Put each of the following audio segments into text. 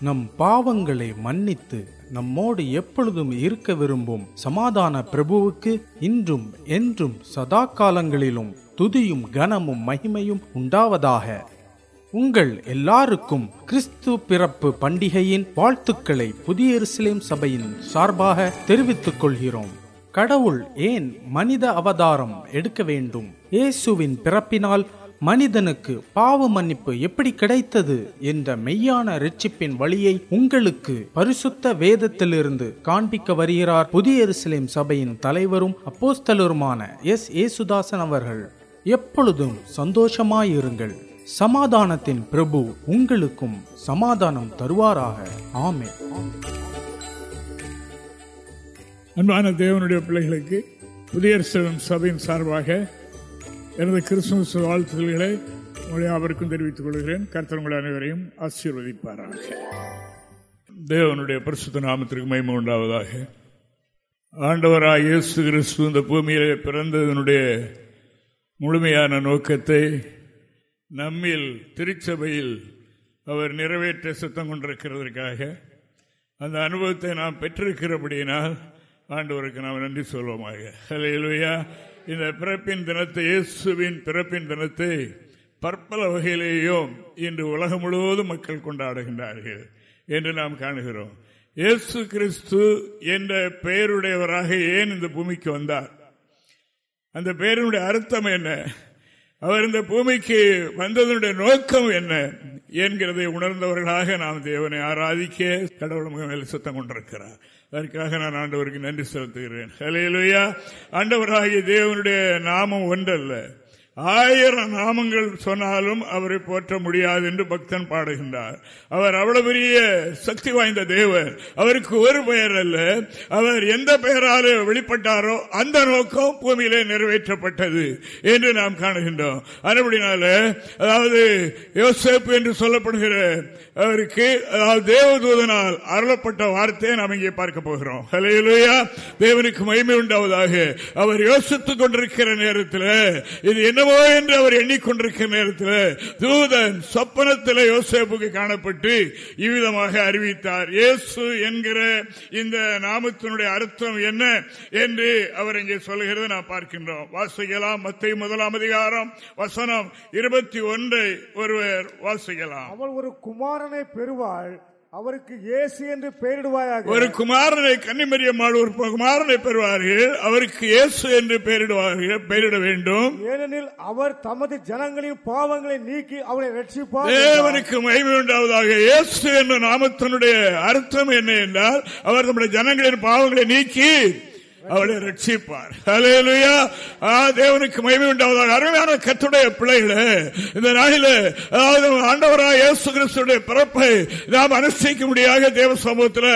நம் பாவங்களை மன்னித்து நம்மோடு எப்பொழுதும் இருக்க விரும்பும் சமாதான பிரபுவுக்கு இன்றும் என்றும் சதா காலங்களிலும் துதியும் கனமும் மகிமையும் உண்டாவதாக. உங்கள் எல்லாருக்கும் கிறிஸ்து பிறப்பு பண்டிகையின் வாழ்த்துக்களை புதிய எருசலேம் சபையின் சார்பாக தெரிவித்துக் கொள்கிறோம். கடவுள் ஏன் மனித அவதாரம் எடுக்க வேண்டும்? இயேசுவின் பிறப்பினால் மனிதனுக்கு பாவ மன்னிப்பு எப்படி கிடைத்தது என்ற மெய்யான ரட்சிப்பின் வழியை உங்களுக்கு பரிசுத்த வேதத்திலிருந்து காண்பிக்க வருகிறார். புதிய எருசலேம் சபையின் தலைவரும் அப்போஸ்தலருமான எஸ். ஏசுதாசன் அவர்கள். எப்பொழுதும் சந்தோஷமாயிருங்கள். சமாதானத்தின் பிரபு உங்களுக்கும் சமாதானம் தருவாராக. ஆமே அன்பான தேவனுடைய பிள்ளைகளுக்கு புதிய சபையின் சார்பாக எனது கிறிஸ்துமஸ் வாழ்த்துதல்களை உங்களை அவருக்கும் தெரிவித்துக் கொள்கிறேன். கர்த்தர் உங்கள் அனைவரையும் ஆசீர்வதிப்பாராக. தேவனுடைய பரிசுத்த நாமத்திற்கு மயம உண்டாவதாக. ஆண்டவராக இயேசு கிறிஸ்து இந்த பூமியில் பிறந்ததனுடைய முழுமையான நோக்கத்தை நம்மில் திருச்சபையில் அவர் நிறைவேற்ற சுத்தம் கொண்டிருக்கிறதற்காக அந்த அனுபவத்தை நாம் பெற்றிருக்கிறபடியினால் ஆண்டவருக்கு நாம் நன்றி சொல்வோமாக. ஹலையிலுயா இந்த பிறப்பின் தினத்தை இயேசுவின் பிறப்பின் தினத்தை பற்பல வகையிலேயும் இன்று உலகம் முழுவதும் மக்கள் கொண்டாடுகின்றார்கள் என்று நாம் காணுகிறோம். இயேசு கிறிஸ்து என்ற பெயருடையவராக ஏன் இந்த பூமிக்கு வந்தார்? அந்த பெயருடைய அர்த்தம் என்ன? அவர் இந்த பூமிக்கு வந்ததனுடைய நோக்கம் என்ன என்கிறதை உணர்ந்தவர்களாக நாம் தேவனை ஆராதிக்க கடவுள் மேல் சுத்தம் கொண்டிருக்கிறார். அதற்காக நான் ஆண்டவருக்கு நன்றி செலுத்துகிறேன். ஹலையிலுயா ஆண்டவராகிய தேவனுடைய நாமம் ஒன்றல்ல. ஆயிரம் நாமங்கள் சொன்னாலும் அவரை போற்ற முடியாது என்று பக்தன் பாடுகின்றார். அவர் அவ்வளவு பெரிய சக்தி வாய்ந்த தேவர். அவருக்கு ஒரு பெயர் அல்ல. அவர் எந்த பெயரால் வெளிப்பட்டாரோ அந்த நோக்கம் பூமியிலே நிறைவேற்றப்பட்டது என்று நாம் காணுகின்றோம். அதுபடினால அதாவது யோசேப்பு என்று சொல்லப்படுகிற அவருக்கு அதாவது தேவதூதனால் அருளப்பட்ட வார்த்தையை நாம் இங்கே பார்க்க போகிறோம். தேவனுக்கு மகிமை உண்டாவதாக. அவர் யோசித்துக் கொண்டிருக்கிற நேரத்தில் இது என்ன என்னவோ என்று அவர் எண்ணிக்கொண்டிருக்கிற நேரத்தில் தூதன் சொப்பனத்தில் யோசேப்புக்கு காணப்பட்டு இவ்விதமாக அறிவித்தார். இயேசு என்கிற இந்த நாமத்தினுடைய அர்த்தம் என்ன? என்று அவர் இங்கே சொல்கிறத நாம் பார்க்கின்றோம். வாசிக்கலாம். மத்திய முதலாம் அதிகாரம் வசனம் இருபத்தி ஒன்றை ஒருவர் வாசிக்கலாம். அவள் ஒரு குமாரனை பெறுவாள் அவருக்கு இயேசு என்று பெயரிடுவாயாக. ஒரு குமாரனை கன்னிமரியம்மாள் ஒரு குமாரனை பெறுவார்கள். அவருக்கு இயேசு என்று பெயரிடுவார்கள் பெயரிட வேண்டும். ஏனெனில் அவர் தமது ஜனங்களின் பாவங்களை நீக்கி அவளை ரட்சிப்பார் தேவனுக்கு மகிமை உண்டாவதாக இயேசு என்ற நாமத்தினுடைய அர்த்தம் என்ன என்றால் அவர் நம்முடைய ஜனங்களின் பாவங்களை நீக்கி அவளை ரட்சிப்பார். தேவனுக்கு மகிமை உண்டாவதாக. அருமையான கத்துடைய பிள்ளைகளே இந்த நாளில் அதாவது ஆண்டவராக இயேசு கிறிஸ்துடைய பிறப்பை நாம் அனுஷ்டிக்க முடியாத தேவ சமூகத்தில்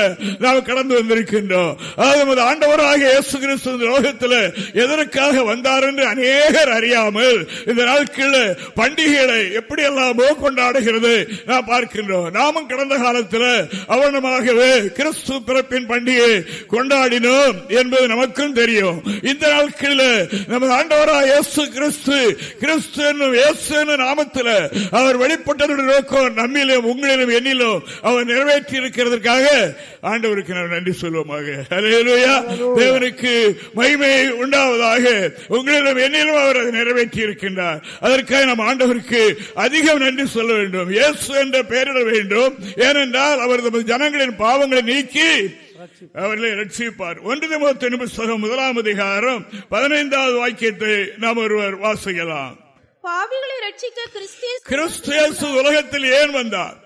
நாம் கடந்து வந்திருக்கின்றோம். அதாவது ஆண்டவராக இயேசு கிறிஸ்து லோகத்தில் எதற்காக வந்தார் என்று அநேகர் அறியாமல் இந்த நாட்களில் பண்டிகைகளை எப்படி எல்லாமோ கொண்டாடுகிறது நாம் பார்க்கின்றோம். நாமும் கடந்த காலத்தில் அவனமாகவே கிறிஸ்து பிறப்பின் பண்டிகை கொண்டாடினோம் என்பது நமக்கும் தெரியும். இந்த நாட்களில் நமது ஆண்டவரா இயேசு கிறிஸ்து கிறிஸ்து என்னும் இயேசு நாமத்தில் அவர் வெளிப்பட்டதுடைய நோக்கம் நம்மிலும் உங்களிலும் என்னிலும் அவர் நிறைவேற்றி இருக்கிறதற்காக ஆண்டவருக்கு நாம் நன்றி சொல்வோமாக. தேவனுக்கு மகிமை உண்டாவதாக உங்களிடம் என்னிலும் அவர் அதை நிறைவேற்றி இருக்கின்றார். அதற்காக நம் ஆண்டவருக்கு அதிகம் நன்றி சொல்ல வேண்டும். இயேசு என்ற பெயரிட வேண்டும். ஏனென்றால் அவர் நமது ஜனங்களின் பாவங்களை நீக்கி அவர்களை ரட்சிப்பார். ஒன்று புஸ்தகம் முதலாம் அதிகாரம் பதினைந்தாவது வாக்கியத்தை நாம் ஒருவர் வாசிக்கலாம். பாவிகளை ரட்சிக்க உலகத்தில் ஏன் வந்தார்?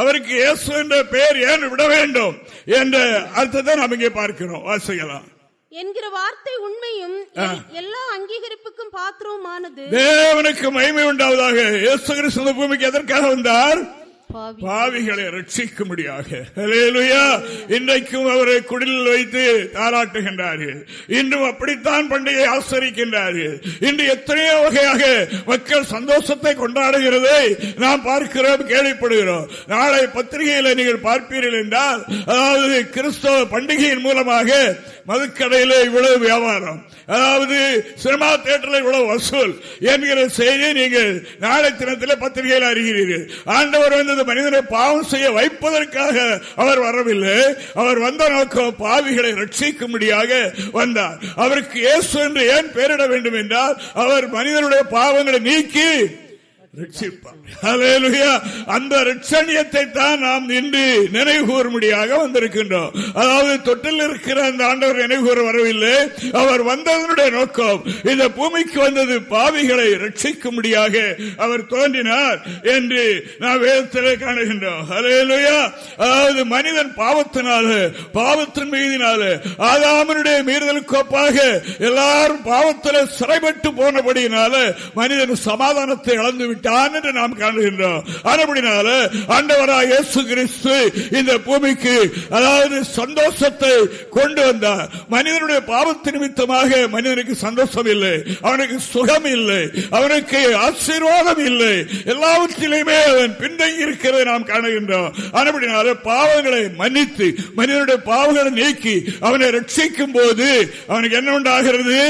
அவருக்கு இயேசு என்ற பெயர் ஏன் விட வேண்டும் என்ற அர்த்தத்தை நாம் இங்கே பார்க்கிறோம். வாசிக்கலாம். என்கிற வார்த்தை உண்மையும் எல்லா அங்கீகரிப்புக்கும் பாத்திரமானது. தேவனுக்கு மகிமை உண்டாவதாக இயேசு கிறிஸ்து பூமிக்கு எதற்காக வந்தார்? பாவிகளை ரட்சிக்கும்படியாக. இன்றைக்கும் அவரை குடிலில் வைத்து தாராட்டுகின்றார்கள் இன்றும் அப்படித்தான் பண்டிகை ஆசரிக்கின்றார்கள் இன்று எத்தனையோ வகையாக மக்கள் சந்தோஷத்தை கொண்டாடுகிறதை நாம் பார்க்கிறோம் கேள்விப்படுகிறோம். நாளை பத்திரிகையில் நீங்கள் பார்ப்பீர்கள் என்றால் அதாவது கிறிஸ்தவ பண்டிகையின் மூலமாக மதுக்கடையில் இவ்வளவு வியாபாரம். அதாவது சினிமா தேட்டரில் இவ்வளவு வசூல் என்கிற செய்தி நீங்கள் நாளை தினத்தில் பத்திரிகையில் அறிகிறீர்கள். ஆண்டவர் வந்து அதாவது மனிதனை பாவம் செய்ய வைப்பதற்காக அவர் வரவில்லை. அவர் வந்த நோக்கம் பாவிகளை ரட்சிக்கும்படியாக வந்தார். அவருக்கு இயேசு என்று ஏன் பெயரிட வேண்டும் என்றால் அவர் மனிதனுடைய பாவங்களை நீக்கி அந்த ரட்சணியத்தை தான் நாம் இன்று நினைவு கூறும்படியாக வந்திருக்கின்றோம். அதாவது தொட்டில் இருக்கிற அந்த ஆண்டவர் நினைவு கூற வரவில்லை. அவர் வந்ததனுடைய நோக்கம் இந்த பூமிக்கு வந்தது பாவிகளை ரட்சிக்கும்படியாக அவர் தோன்றினார் என்று நாம் வேதத்திலே காணுகின்றோம். ஹalleluya. அதாவது மனிதன் பாவத்தினால பாவத்தின் மீதினால ஆதாமனுடைய மீறுதலுக்கு ஒப்பாக எல்லாரும் பாவத்தில் சிறைப்பட்டு போனபடியினால மனிதன் சமாதானத்தை இழந்து விட்டான் என்று நாம் காணுகின்றோம். அதுபடினால ஆண்டவராக இயேசு கிறிஸ்து இந்த பூமிக்கு அதாவது சந்தோஷத்தை கொண்டு வந்தார். மனிதனுடைய பாவத்து நிமித்தமாக மனிதனுக்கு சந்தோஷம் இல்லை அவனுக்கு சுகம் இல்லை அவனுக்கு ஆசீர்வாதம் இல்லை எல்லாவற்றிலுமே அவன் பின்தங்கி இருக்கிறதை நாம் காணுகின்றோம். அதுபடினால பாவங்களை மன்னித்து மனிதனுடைய பாவங்களை நீக்கி அவனை ரட்சிக்கும் போது அவனுக்கு என்ன உண்டாகிறது?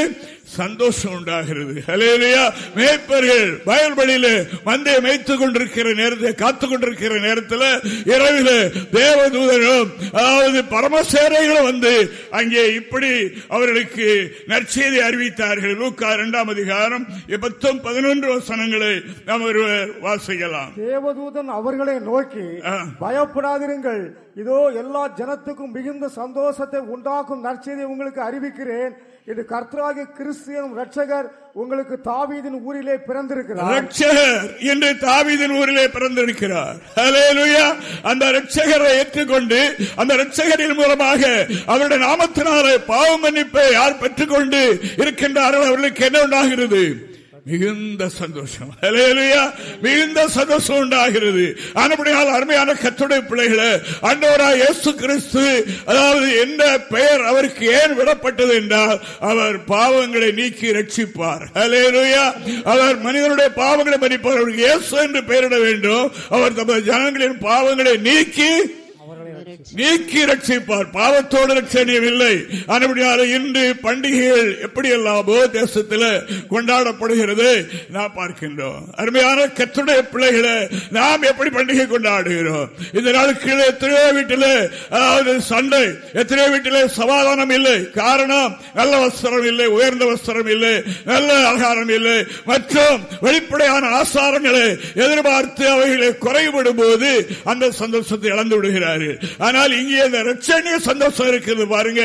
சந்தோஷம் உண்டாகிறது. ஹலேலியா மேய்ப்பர்கள் வயல்வெளியில மந்தையை மேய்த்துக் கொண்டிருக்கிற நேரத்தில் காத்துக் கொண்டிருக்கிற நேரத்தில் இரவில் தேவதூதரும் அதாவது பரமசேரைகளும் வந்து அங்கே இப்படி அவர்களுக்கு நற்செய்தி அறிவித்தார்கள். லூக்கா இரண்டாம் அதிகாரம் பத்தும் பதினொன்று வசனங்களை நாம் ஒருவர் வாசிக்கலாம். தேவதூதன் அவர்களை நோக்கி. பயப்படாதிருங்கள். இதோ எல்லா ஜனத்துக்கும் மிகுந்த சந்தோஷத்தை உண்டாக்கும் நற்செய்தி உங்களுக்கு அறிவிக்கிறேன். இது கர்த்தராகிய கிறிஸ்தியனும் ரட்சகர் உங்களுக்கு தாவீதின் ஊரிலே பிறந்திருக்கிறார். ரட்சகர் என்று தாவீதின் ஊரிலே பிறந்திருக்கிறார். அந்த ரட்சகரை ஏற்றுக்கொண்டு அந்த ரட்சகரின் மூலமாக அவருடைய நாமத்தினாலே பாவ மன்னிப்பை யார் பெற்றுக்கொண்டு இருக்கின்றார்கள் அவர்களுக்கு என்ன உண்டாகிறது? மிகுந்த சந்தோஷம். மிகுந்த சந்தோஷம் உண்டாகிறது. ஆனபடியால் அருமையான கத்துடைய பிள்ளைகளை அன்றோரா இயேசு கிறிஸ்து அதாவது என்ன பெயர் அவருக்கு ஏன் விடப்பட்டது என்றால் அவர் பாவங்களை நீக்கி ரட்சிப்பார் ஹலேலுயா அவர் மனிதனுடைய பாவங்களை மதிப்பார் அவருக்கு இயேசு என்று பெயரிட வேண்டும். அவர் தமது ஜனங்களின் பாவங்களை நீக்கி நீக்கி ரட்சிப்பார். பாவத்தோடு ரட்சணியம் இல்லை அதுபடியால் இன்று பண்டிகைகள் எப்படி எல்லாமோ தேசத்தில் கொண்டாடப்படுகிறது. நாம் பார்க்கின்றோம். அருமையான கத்துடைய பிள்ளைகளை நாம் எப்படி பண்டிகை கொண்டாடுகிறோம்? இந்த நாளுக்கு எத்தனையோ வீட்டில் அதாவது சண்டை எத்தனையோ வீட்டில் சமாதானம் இல்லை. காரணம் நல்ல வஸ்திரம் இல்லை உயர்ந்த வஸ்திரம் இல்லை நல்ல ஆகாரம் இல்லை. மற்றும் வெளிப்படையான ஆசாரங்களை எதிர்பார்த்து அவைகளை குறைபடும் போது அந்த சந்தோஷத்தை இழந்து விடுகிறார்கள். ஆனால் இங்கே இந்த ரட்சணிய சந்தோஷம் இருக்கிறது பாருங்க.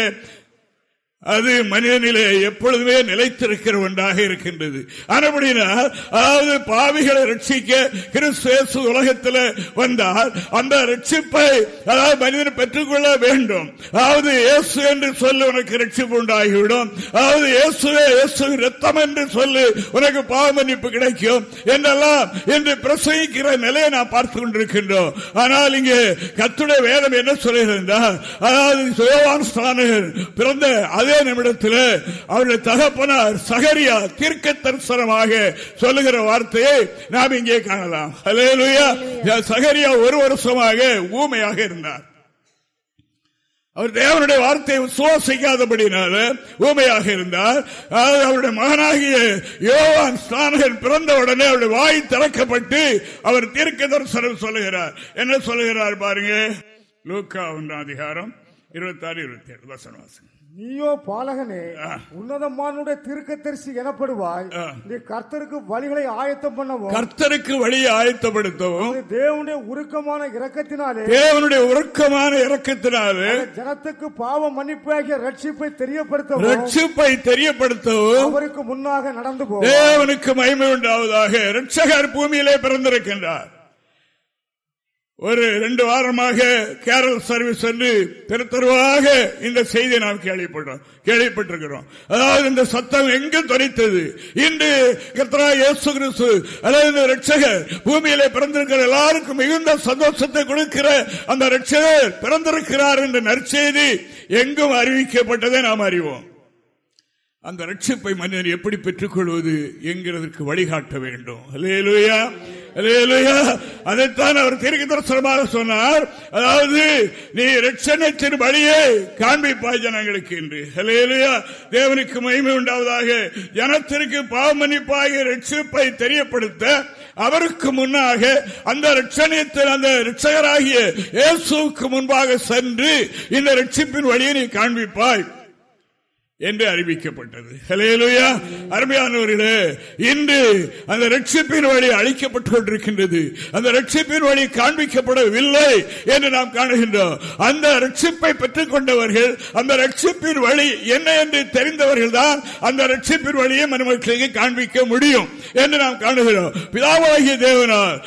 அது மனிதனிலே எப்பொழுதுமே நிலைத்திருக்கிற ஒன்றாக இருக்கின்றது. ஆனபடினால் அதாவது பாவிகளை ரட்சிக்க கிறிஸ்து உலகத்தில் வந்தால் அந்த ரட்சிப்பை அதாவது மனிதன் பெற்றுக்கொள்ள வேண்டும். அதாவது இயேசு என்று சொல்லி உனக்கு ரட்சிப்பு உண்டாகிவிடும். அதாவது இயேசுவே இயேசு ரத்தம் என்று சொல்லி உனக்கு பாவ மன்னிப்பு கிடைக்கும் என்றெல்லாம் என்று பிரசங்கிக்கிற நிலையை நாம் பார்த்து கொண்டிருக்கின்றோம். ஆனால் இங்கே கத்துடைய வேதம் என்ன சொல்கிறது அதாவது சுயவான் ஸ்தானகர் பிறந்த அதே நிமிடத்தில் அவருடைய தகப்பனார் சகரியா தீர்க்க தரிசனமாக சொல்லுகிற வார்த்தையை நாம் இங்கே காணலாம். சகரியா ஒரு வருஷமாக ஊமையாக இருந்தார். அவர் தேவனுடைய வார்த்தையை சுவாசிக்காதபடினால ஊமையாக இருந்தார். அதாவது அவருடைய மகனாகிய யோவான் ஸ்தானகன் பிறந்த உடனே அவருடைய வாய் திறக்கப்பட்டு அவர் தீர்க்க தரிசனம் சொல்லுகிறார். என்ன சொல்லுகிறார் பாருங்க? லூக்கா ஒன்றாம் அதிகாரம் இருபத்தி ஆறு இருபத்தி ஏழு வசனம். நீயோ பாலகனே உன்னதமானுடைய தீர்க்கதரிசி எனப்படுவாய். நீ கர்த்தருக்கு வழிகளை ஆயத்தம் பண்ணவும் கர்த்தருக்கு வழியை ஆயத்தப்படுத்தவும் தேவனுடைய உருக்கமான இரக்கத்தினாலே தேவனுடைய உருக்கமான இறக்கத்தினாலே ஜனத்துக்கு பாவ மன்னிப்பாகிய ரட்சிப்பை தெரியப்படுத்தவும் ரட்சிப்பை தெரியப்படுத்தவும் அவருக்கு முன்னாக நடந்து போ தேவனுக்கு மகிமை உண்டாவதாக ரட்சகர் பூமியிலே பிறந்திருக்கின்றார். ஒரு ரெண்டு வாரமாக கேரள் சர்வீஸ் என்று பெருத்தருவாக இந்த செய்தியை நாம் கேள்விப்படுறோம் கேள்விப்பட்டிருக்கிறோம். அதாவது இந்த சத்தம் எங்கு துரைத்தது இன்று கத்ரா இயேசு கிறிஸ்து அதாவது இந்த ரட்சகர் பூமியிலே பிறந்திருக்கிற எல்லாருக்கும் மிகுந்த சந்தோஷத்தை கொடுக்கிற அந்த ரட்சகர் பிறந்திருக்கிறார் என்ற நற்செய்தி எங்கும் அறிவிக்கப்பட்டதை நாம் அறிவோம். அந்த ரட்சிப்பை மனிதன் எப்படி பெற்றுக்கொள்வது என்கிறதற்கு வழிகாட்ட வேண்டும். அலேலுயா அலேலுயா அதைத்தான் அவர் தீர்க்க தரிசனமாக சொன்னார். அதாவது நீ ரட்சணத்தின் வழியை காண்பிப்பாய் ஜனங்களுக்கு என்று. அலேலுயா தேவனுக்கு மகிமை உண்டாவதாக. ஜனத்திற்கு பாவமன்னிப்பாகிய ரட்சிப்பை தெரியப்படுத்த அவருக்கு முன்னாக அந்த ரட்சணியத்தில் அந்த ரட்சகராகிய இயேசுக்கு முன்பாக சென்று இந்த ரட்சிப்பின் வழியை நீ காண்பிப்பாய். என்று அறிவிக்கப்பட்டது. அருமையானவர்களே இன்று அந்த ரட்சிப்பின் வழி அழிக்கப்பட்டுக் கொண்டிருக்கின்றது. அந்த ரட்சிப்பின் வழி காண்பிக்கப்படவில்லை என்று நாம் காணுகின்றோம். அந்த ரட்சிப்பை பெற்றுக் கொண்டவர்கள் அந்த ரட்சிப்பின் வழி என்ன என்று தெரிந்தவர்கள் தான் அந்த ரட்சிப்பின் வழியை மனுமக்களுக்கு காண்பிக்க முடியும் என்று நாம் காணுகிறோம். பிதாவாகிய தேவனார்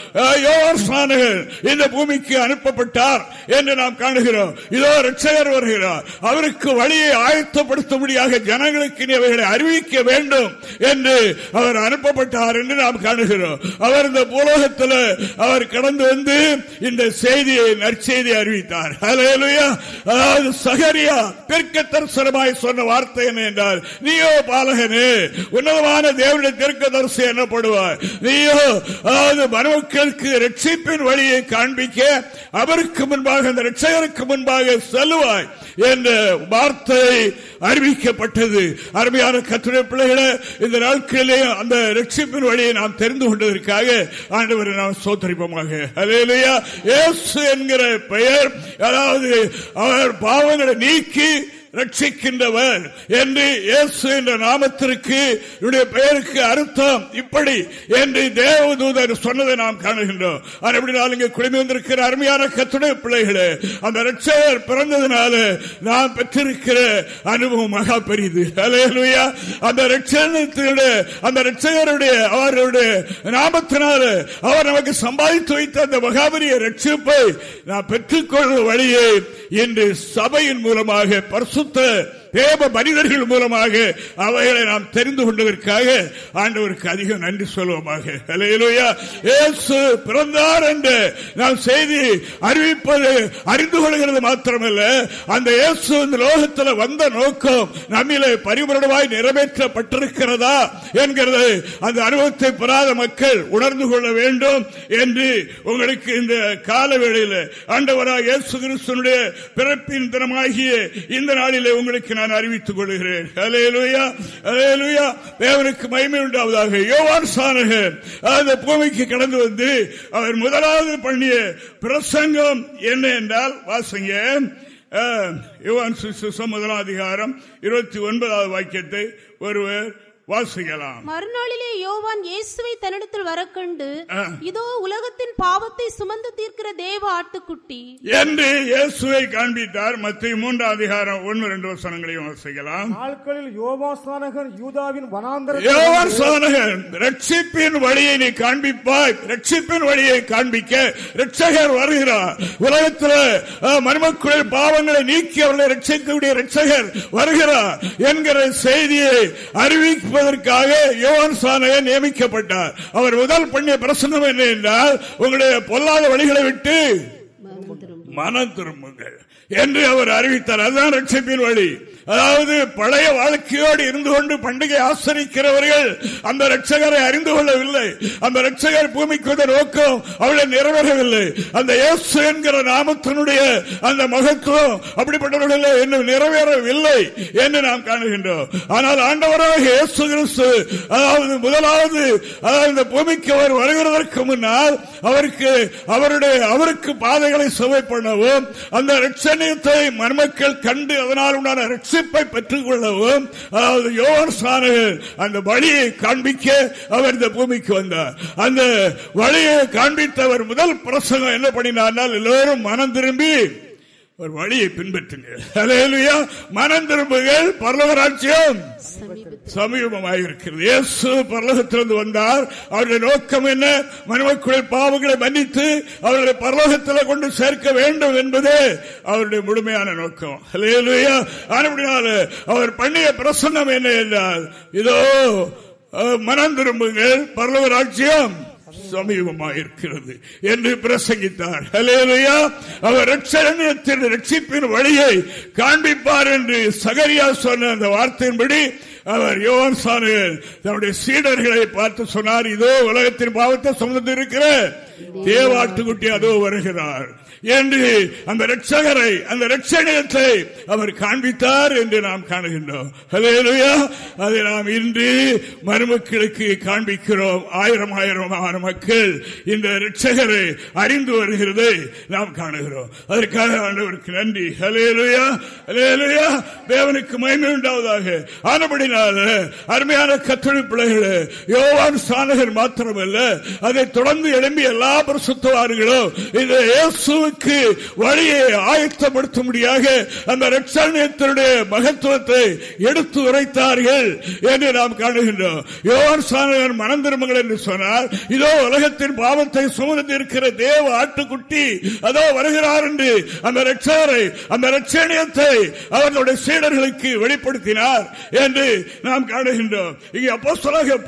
யோகர் இந்த பூமிக்கு அனுப்பப்பட்டார் என்று நாம் காணுகிறோம். இதோ ரட்சகர் வருகிறார் அவருக்கு வழியை ஆயத்தப்படுத்த முடியும் வழியாக ஜனங்களுக்கு நீ அவைகளை அறிவிக்க வேண்டும் என்று அவர் அனுப்பப்பட்டார் என்று நாம் காணுகிறோம். அவர் இந்த பூலோகத்தில் அவர் கடந்து வந்து இந்த செய்தியை நற்செய்தி அறிவித்தார். அதாவது சகரியா தெற்கு தரிசனமாய் சொன்ன வார்த்தை என்ன என்றால் நீயோ பாலகனே உன்னதமான தேவனுடைய தெற்க தரிசி என்னப்படுவார் நீயோ அதாவது மனுக்களுக்கு ரட்சிப்பின் வழியை காண்பிக்க அவருக்கு முன்பாக அந்த ரட்சகருக்கு முன்பாக செல்லுவாய் என்ற வார்த்தையை அறிவிக்க அறிவிக்கப்பட்டது அருமையான கத்துரை பிள்ளைகளை இந்த நாட்களிலே அந்த ரட்சிப்பின் வழியை நாம் தெரிந்து கொண்டதற்காக ஆண்டவரை நாம் சோத்தரிப்போமாக அலையிலையா என்கிற பெயர் அதாவது அவர் பாவங்களை நீக்கி ரட்சிக்கின்றவர் என்று இயேசு என்ற நாமத்திற்கு பெயருக்கு அர்த்தம் இப்படி என்று தேவதூதர் சொன்னதை நாம் காணுகின்றோம். அப்படினால் இங்கே குடிமை வந்திருக்கிற அருமையான கத்துடைய பிள்ளைகளே அந்த ரட்சகர் பிறந்ததுனால நாம் பெற்றிருக்கிற அனுபவம் மகா பெரியது அலையலுயா அந்த ரட்சணத்தினுடைய அந்த ரட்சகருடைய அவருடைய நாமத்தினால அவர் நமக்கு சம்பாதித்து வைத்த அந்த மகாபரிய ரட்சிப்பை நாம் பெற்றுக்கொள்ளும் வழியை இன்று சபையின் மூலமாக பரிசு பரிசுத்த தேவ மனிதர்கள் மூலமாக அவைகளை நாம் தெரிந்து கொண்டதற்காக ஆண்டவருக்கு அதிகம் நன்றி சொல்வோமாக பிறந்தார் என்று நாம் செய்தி அறிவிப்பது அறிந்து கொள்கிறது மாத்திரமல்ல. அந்த இயேசு இந்த லோகத்தில் வந்த நோக்கம் நம்மிலே பரிபுரணமாய் நிறைவேற்றப்பட்டிருக்கிறதா என்கிறது. அந்த அனுபவத்தை பெறாத மக்கள் உணர்ந்து கொள்ள வேண்டும் என்று உங்களுக்கு இந்த காலவேளையில் ஆண்டவராக இயேசு கிறிஸ்தனுடைய பிறப்பின் தினமாகிய இந்த நாளிலே உங்களுக்கு நான் அறிவித்துக் கொள்கிறேன். தேவனுக்கு மகிமை உண்டாவதாக. யோவான் சானகர் அந்த பூமிக்கு கடந்து வந்து அவர் முதலாவது பண்ணிய பிரசங்கம் என்ன என்றால் வாசங்க. யுவான் முதலாம் அதிகாரம் இருபத்தி ஒன்பதாவது வாக்கியத்தை ஒருவர் வாசிக்கலாம். மறுநாளிலே யோவான் இயேசுவை தன்னிடத்தில் வர கண்டு இதோ உலகத்தின் பாவத்தை சுமந்து தீர்க்கிற தேவ ஆட்டுக்குட்டி. என்று இயேசுவை காண்பித்தார். மத்திய மூன்றாம் அதிகாரம் ஒன்று ரெண்டு வசனங்களையும் வாசிக்கலாம். நாட்களில் யோவாஸ்தானகன் யூதாவின் வனாந்தர யோவாஸ்தானகன் ரட்சிப்பின் வழியை நீ காண்பிப்பாய். ரட்சிப்பின் வழியை காண்பிக்க ரட்சகர் வருகிறார். உலகத்தில் மருமக்குழல் பாவங்களை நீக்கி அவர்களை ரட்சிக்கக்கூடிய ரட்சகர் வருகிறார் என்கிற செய்தியை அறிவிக்க இருப்பதற்காக யோவான் சானையை நியமிக்கப்பட்டார். அவர் முதல் பண்ணிய பிரசனம் என்ன என்றால் உங்களுடைய பொல்லாத வழிகளை விட்டு மனம் திரும்புங்கள் என்று அவர் அறிவித்தார். அதுதான் ரட்சிப்பின் வழி. அதாவது பழைய வாழ்க்கையோடு இருந்து கொண்டு பண்டிகை ஆசரிக்கிறவர்கள் அந்த ரட்சகரை அறிந்து கொள்ளவில்லை. அந்த ரட்சகர் பூமிக்கு வந்த நோக்கம் அவளை நிறைவேறவில்லை அந்த இயேசு என்கிற நாமத்தினுடைய அந்த மகத்துவம் அப்படிப்பட்டவர்கள் இன்னும் நிறைவேறவில்லை என்று நாம் காணுகின்றோம். ஆனால் ஆண்டவராக இயேசு கிறிஸ்து அதாவது முதலாவது அதாவது இந்த பூமிக்கு அவர் வருகிறதற்கு முன்னால் அவருக்கு அவருடைய அவருக்கு பாதைகளை சுவை பண்ணவும் அந்த ரட்சணியத்தை மண்மக்கள் கண்டு அதனால் உண்டான ரட்ச ரட்சிப்பை பெற்றுக் கொள்ளவும் அதாவது யோகர் சானகர் அந்த வழியை காண்பிக்க அவர் இந்த பூமிக்கு வந்தார். அந்த வழியை காண்பித்தவர் முதல் பிரசங்கம் என்ன பண்ணினார் எல்லோரும் மனம் திரும்பி ஒரு வழியை பின்பற்றுங்க மனம் திரும்புகள் பரலவராட்சியம் சமீபமாக இருக்கிறது இயேசு பரலோகத்திலிருந்து வந்தார். அவருடைய நோக்கம் என்ன? மனுமக்குழல் பாவங்களை மன்னித்து அவர்களை பரலோகத்தில் கொண்டு சேர்க்க வேண்டும் என்பதே அவருடைய முழுமையான நோக்கம். அவர் பண்ணிய பிரசன்னம் என்ன என்றால் இதோ மனம் திரும்புங்கள். பரலோக ராட்சியம் சமீபமாயிருக்கிறது என்று பிரசங்கித்தார். அவர் ரட்சணத்தின் ரட்சிப்பின் வழியை காண்பிப்பார் என்று சகரியா சொன்ன அந்த வார்த்தையின்படி அவர் யோகன் சானுகள் தன்னுடைய சீடர்களை பார்த்து சொன்னார் இதோ உலகத்தின் பாவத்தை சுமந்து இருக்கிற தேவாட்டுக்குட்டி அதோ வருகிறார். என்று அந்த ரட்சகரை அந்த ரட்சணத்தை அவர் காண்பித்தார் என்று நாம் காணுகின்றோம். அதை நாம் இன்று மருமக்களுக்கு காண்பிக்கிறோம். ஆயிரம் ஆயிரமான மக்கள் இந்த ரட்சகரை அறிந்து வருகிறதை நாம் காணுகிறோம். அதற்காக ஆண்டவருக்கு நன்றி. ஹலேலுயா ஹலேலுயா தேவனுக்கு மயமே உண்டாவதாக. ஆனபடினால அருமையான கத்தொழி பிள்ளைகளே யோவான் சாணகர் மாத்திரமல்ல அதை தொடர்ந்து எழும்பி எல்லா பிரசுத்தவார்களும் இந்த இயேசுவுக்கு வழியை ஆயத்தப்படுத்தும்படியாக அந்த ரட்சணத்தினுடைய மகத்துவத்தை எடுத்து உரைத்தார்கள் என்று நாம் காணுகின்றோம். யோவான் சானகர் மனம் திரும்புங்கள் என்று சொன்னால் இதோ உலகத்தின் பாவத்தை சுமந்து இருக்கிற தேவ ஆட்டுக்குட்டி அதோ வருகிறார் என்று அந்த ரட்சகரை அந்த ரட்சணியத்தை அவர்களுடைய சீடர்களுக்கு வெளிப்படுத்தினார் என்று நாம் காணுகின்றோம். இங்கே அப்போ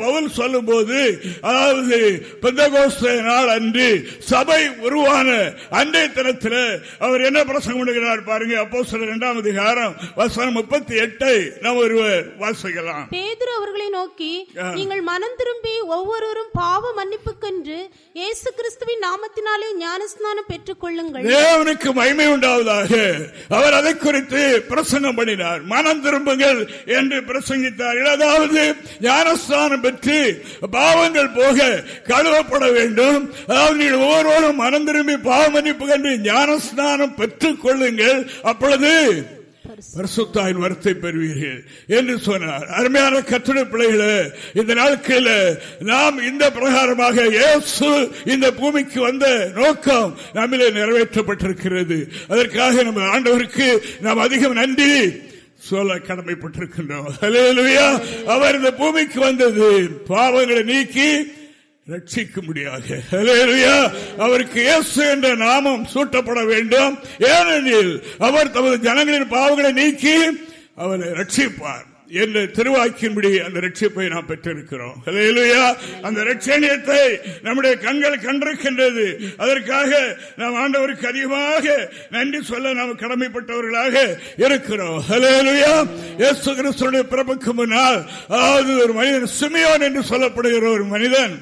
பவுல் சொல்லும் போது அதாவது பெந்தகோஸ்த நாள் அன்று சபை உருவான அன்றைய தினத்தில் அவர் என்ன பிரசங்கம் பண்ணுகிறார் பாருங்க அப்போ சில இரண்டாம் அதிகாரம் வசனம் முப்பத்தி எட்டை நாம் ஒருவர் வாசிக்கலாம். பேதுரு அவர்களை நோக்கி நீங்கள் மனம் திரும்பி ஒவ்வொருவரும் பாவ மன்னிப்புக்கென்று இயேசு கிறிஸ்துவின் நாமத்தினாலே ஞானஸ்நானம் பெற்றுக் கொள்ளுங்கள் தேவனுக்கு மகிமை உண்டாவதாக அவர் அதை குறித்து பிரசங்கம் பண்ணினார். மனம் திரும்புங்கள் என்று பிரசங்கித்தார். அதாவது ஞானஸ்தானம் பெற்று பாவங்கள் போக கழுவப்பட வேண்டும். அதாவது நீங்கள் ஒவ்வொருவரும் மனம் திரும்பி பாவ மன்னிப்பு கண்டு ஞானஸ்நானம் பெற்றுக் கொள்ளுங்கள். அப்பொழுது பரிசுத்தாயின் வரத்தை பெறுவீர்கள் என்று சொன்னார். அருமையான கட்டுரை பிள்ளைகளே இந்த நாட்களில் நாம் இந்த பிரகாரமாக இயேசு இந்த பூமிக்கு வந்த நோக்கம் நம்மிலே நிறைவேற்றப்பட்டிருக்கிறது. அதற்காக நம்ம ஆண்டவருக்கு நாம் அதிகம் நன்றி சொல்ல கடமைப்பட்டிருக்கின்றோம். அவர் இந்த பூமிக்கு வந்தது. பாவங்களை நீக்கி ரட்சிக்கும்படியாக. அவருக்கு இயேசு என்ற நாமம் சூட்டப்பட வேண்டும். ஏனெனில் அவர் தமது ஜனங்களின் பாவங்களை நீக்கி அவரை ரட்சிப்பார் என்ற திருவாக்கின்படி அந்த ரட்சிப்பை நாம் பெற்றிருக்கிறோம். அந்த ரட்சணியத்தை நம்முடைய கண்கள் கண்டிருக்கின்றது. அதற்காக நாம் ஆண்டவருக்கு அதிகமாக நன்றி சொல்ல நாம் கடமைப்பட்டவர்களாக இருக்கிறோம். பிறப்புக்கு முன்னால் அதாவது ஒரு மனிதன் சிமியோன் என்று சொல்லப்படுகிற ஒரு மனிதன்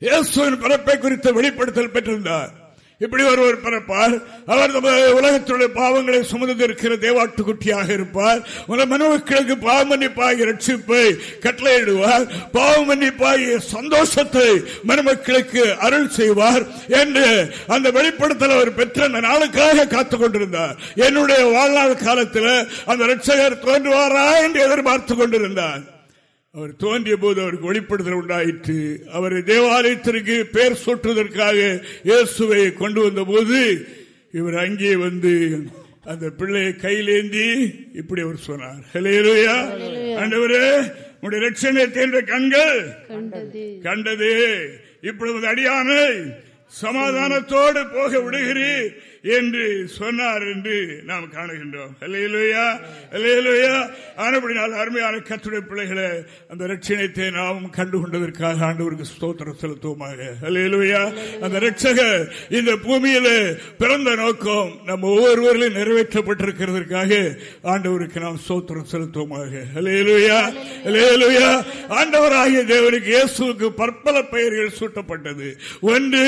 இயேசுவின் பிறப்பை குறித்த வெளிப்படுத்தல் பெற்றிருந்தார். இப்படி ஒருவர் பிறப்பார். அவர் உலகத்துடைய பாவங்களை சுமந்து இருக்கிற தேவாட்டுக்குட்டியாக இருப்பார். மனுமக்களுக்கு பாவ மன்னிப்பாகிய ரட்சிப்பை கட்டளையிடுவார். பாவ மன்னிப்பாகிய சந்தோஷத்தை மனுமக்களுக்கு அருள் செய்வார் என்று அந்த வெளிப்படுத்தல் அவர் பெற்ற அந்த நாளுக்காக காத்துக் கொண்டிருந்தார். என்னுடைய வாழ்நாள் காலத்தில் அந்த ரட்சகர் தோன்றுவாரா என்று எதிர்பார்த்து கொண்டிருந்தார். அவர் தோன்றிய போது அவருக்கு வெளிப்படுத்தல் உண்டாயிற்று. அவரை தேவாலயத்திற்கு பேர் சொட்டுவதற்காக இயேசுவை கொண்டு வந்த போது இவர் அங்கே வந்து அந்த பிள்ளையை கையிலேந்தி இப்படி அவர் சொன்னார். ஹலேலுயா ஆண்டவரே உடைய லட்சணத்தை என்ற கண்கள் கண்டது. இப்பொழுது அடியானை சமாதானத்தோடு போக விடுகிறீர். என்று சொன்னார் என்று நாம் காணுகின்றோம். ஆனப்படினால் அருமையான கத்துடைய பிள்ளைகளை அந்த ரட்சணத்தை நாம் கண்டுகொண்டதற்காக ஆண்டவருக்கு ஸ்தோத்திர செலுத்துவோமாக. அலையலுயா அந்த ரட்சகர் இந்த பூமியில பிறந்த நோக்கம் நம்ம ஒவ்வொருவரிலும் நிறைவேற்றப்பட்டிருக்கிறதற்காக ஆண்டவருக்கு நாம் ஸ்தோத்திரம் செலுத்துவோமாக. அலையலுயா அலையலுயா ஆண்டவராகிய தேவனுக்கு இயேசுக்கு பற்பல பெயர்கள் சூட்டப்பட்டது. ஒன்று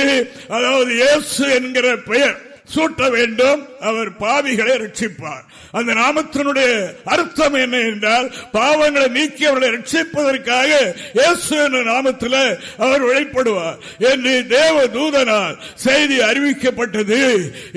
அதாவது இயேசு என்கிற பெயர். சூட்ட வேண்டும். அவர் பாவிகளை ரட்சிப்பார். அந்த நாமத்தினுடைய அர்த்தம் என்ன என்றால் பாவங்களை நீக்கி அவர்களை ரட்சிப்பதற்காக இயேசு என்ற நாமத்தில் அவர் உழைப்படுவார் என்று தேவ தூதனால் செய்தி அறிவிக்கப்பட்டது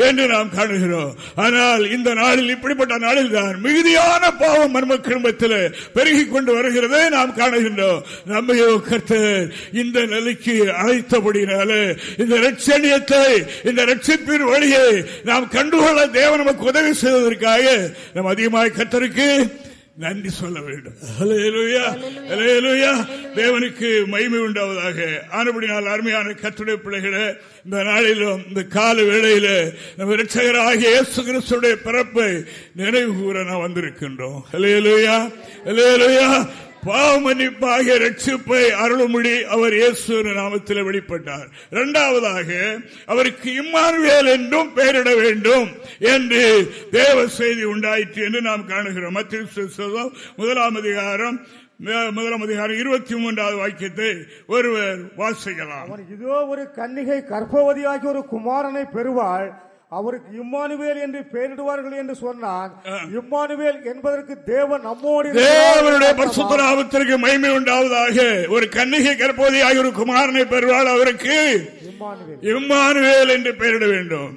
என்று நாம் காணுகிறோம். ஆனால் இந்த நாளில் இப்படிப்பட்ட நாளில் தான் மிகுதியான பாவம் மர்ம குடும்பத்தில் பெருகிக் கொண்டு வருகிறதை நாம் காணுகின்றோம். நம்மையோ கர்த்தர் இந்த நிலைக்கு அழைத்தபடினாலே இந்த லட்சணியத்தை இந்த ரட்சிப்பின் வழியை நாம் கண்டுகொள்ள தேவன் நமக்கு உதவி செய்வதற்காக நாம் அதிகமாக கத்தருக்கு நன்றி சொல்ல வேண்டும். தேவனுக்கு மகிமை உண்டாவதாக. ஆனபடினால் அருமையான கத்துடைய பிள்ளைகளை இந்த நாளிலும் இந்த கால வேளையில நம்ம ரட்சகராகிய இயேசு கிறிஸ்துடைய பிறப்பை நினைவு கூற நாம் வந்திருக்கின்றோம். பாவமன்னிப்பாக ரட்சிப்பை அருள்மொழி அவர் இயேசு நாமத்தில் வெளிப்பட்டார். இரண்டாவதாக அவருக்கு இம்மானுவேல் என்றும் பெயரிட வேண்டும் என்று தேவ செய்தி உண்டாயிற்று என்று நாம் காணுகிறோம். மத்திய முதலாம் அதிகாரம் முதலாம் அதிகாரம் இருபத்தி மூன்றாவது வாக்கியத்தை ஒருவர் வாசிக்கலாம். இதோ ஒரு கன்னிகை கர்ப்பவதியாகி ஒரு குமாரனை பெறுவாள். அவருக்கு இம்மானுவேல் என்று பெயரிடுவார்கள் என்று சொன்னான் இம்மானுவேல் என்பதற்கு தேவன் நம்மோடு தேவனுடைய என்று பரிசுத்த நாமத்திற்கு மகிமை உண்டாவதாக. ஒரு கன்னிகை கற்போதியாக ஒரு குமாரனை பெறுவாள் அவருக்கு. இம்மானுவேல். இம்மானுவேல் என்று பெயரிட வேண்டும்.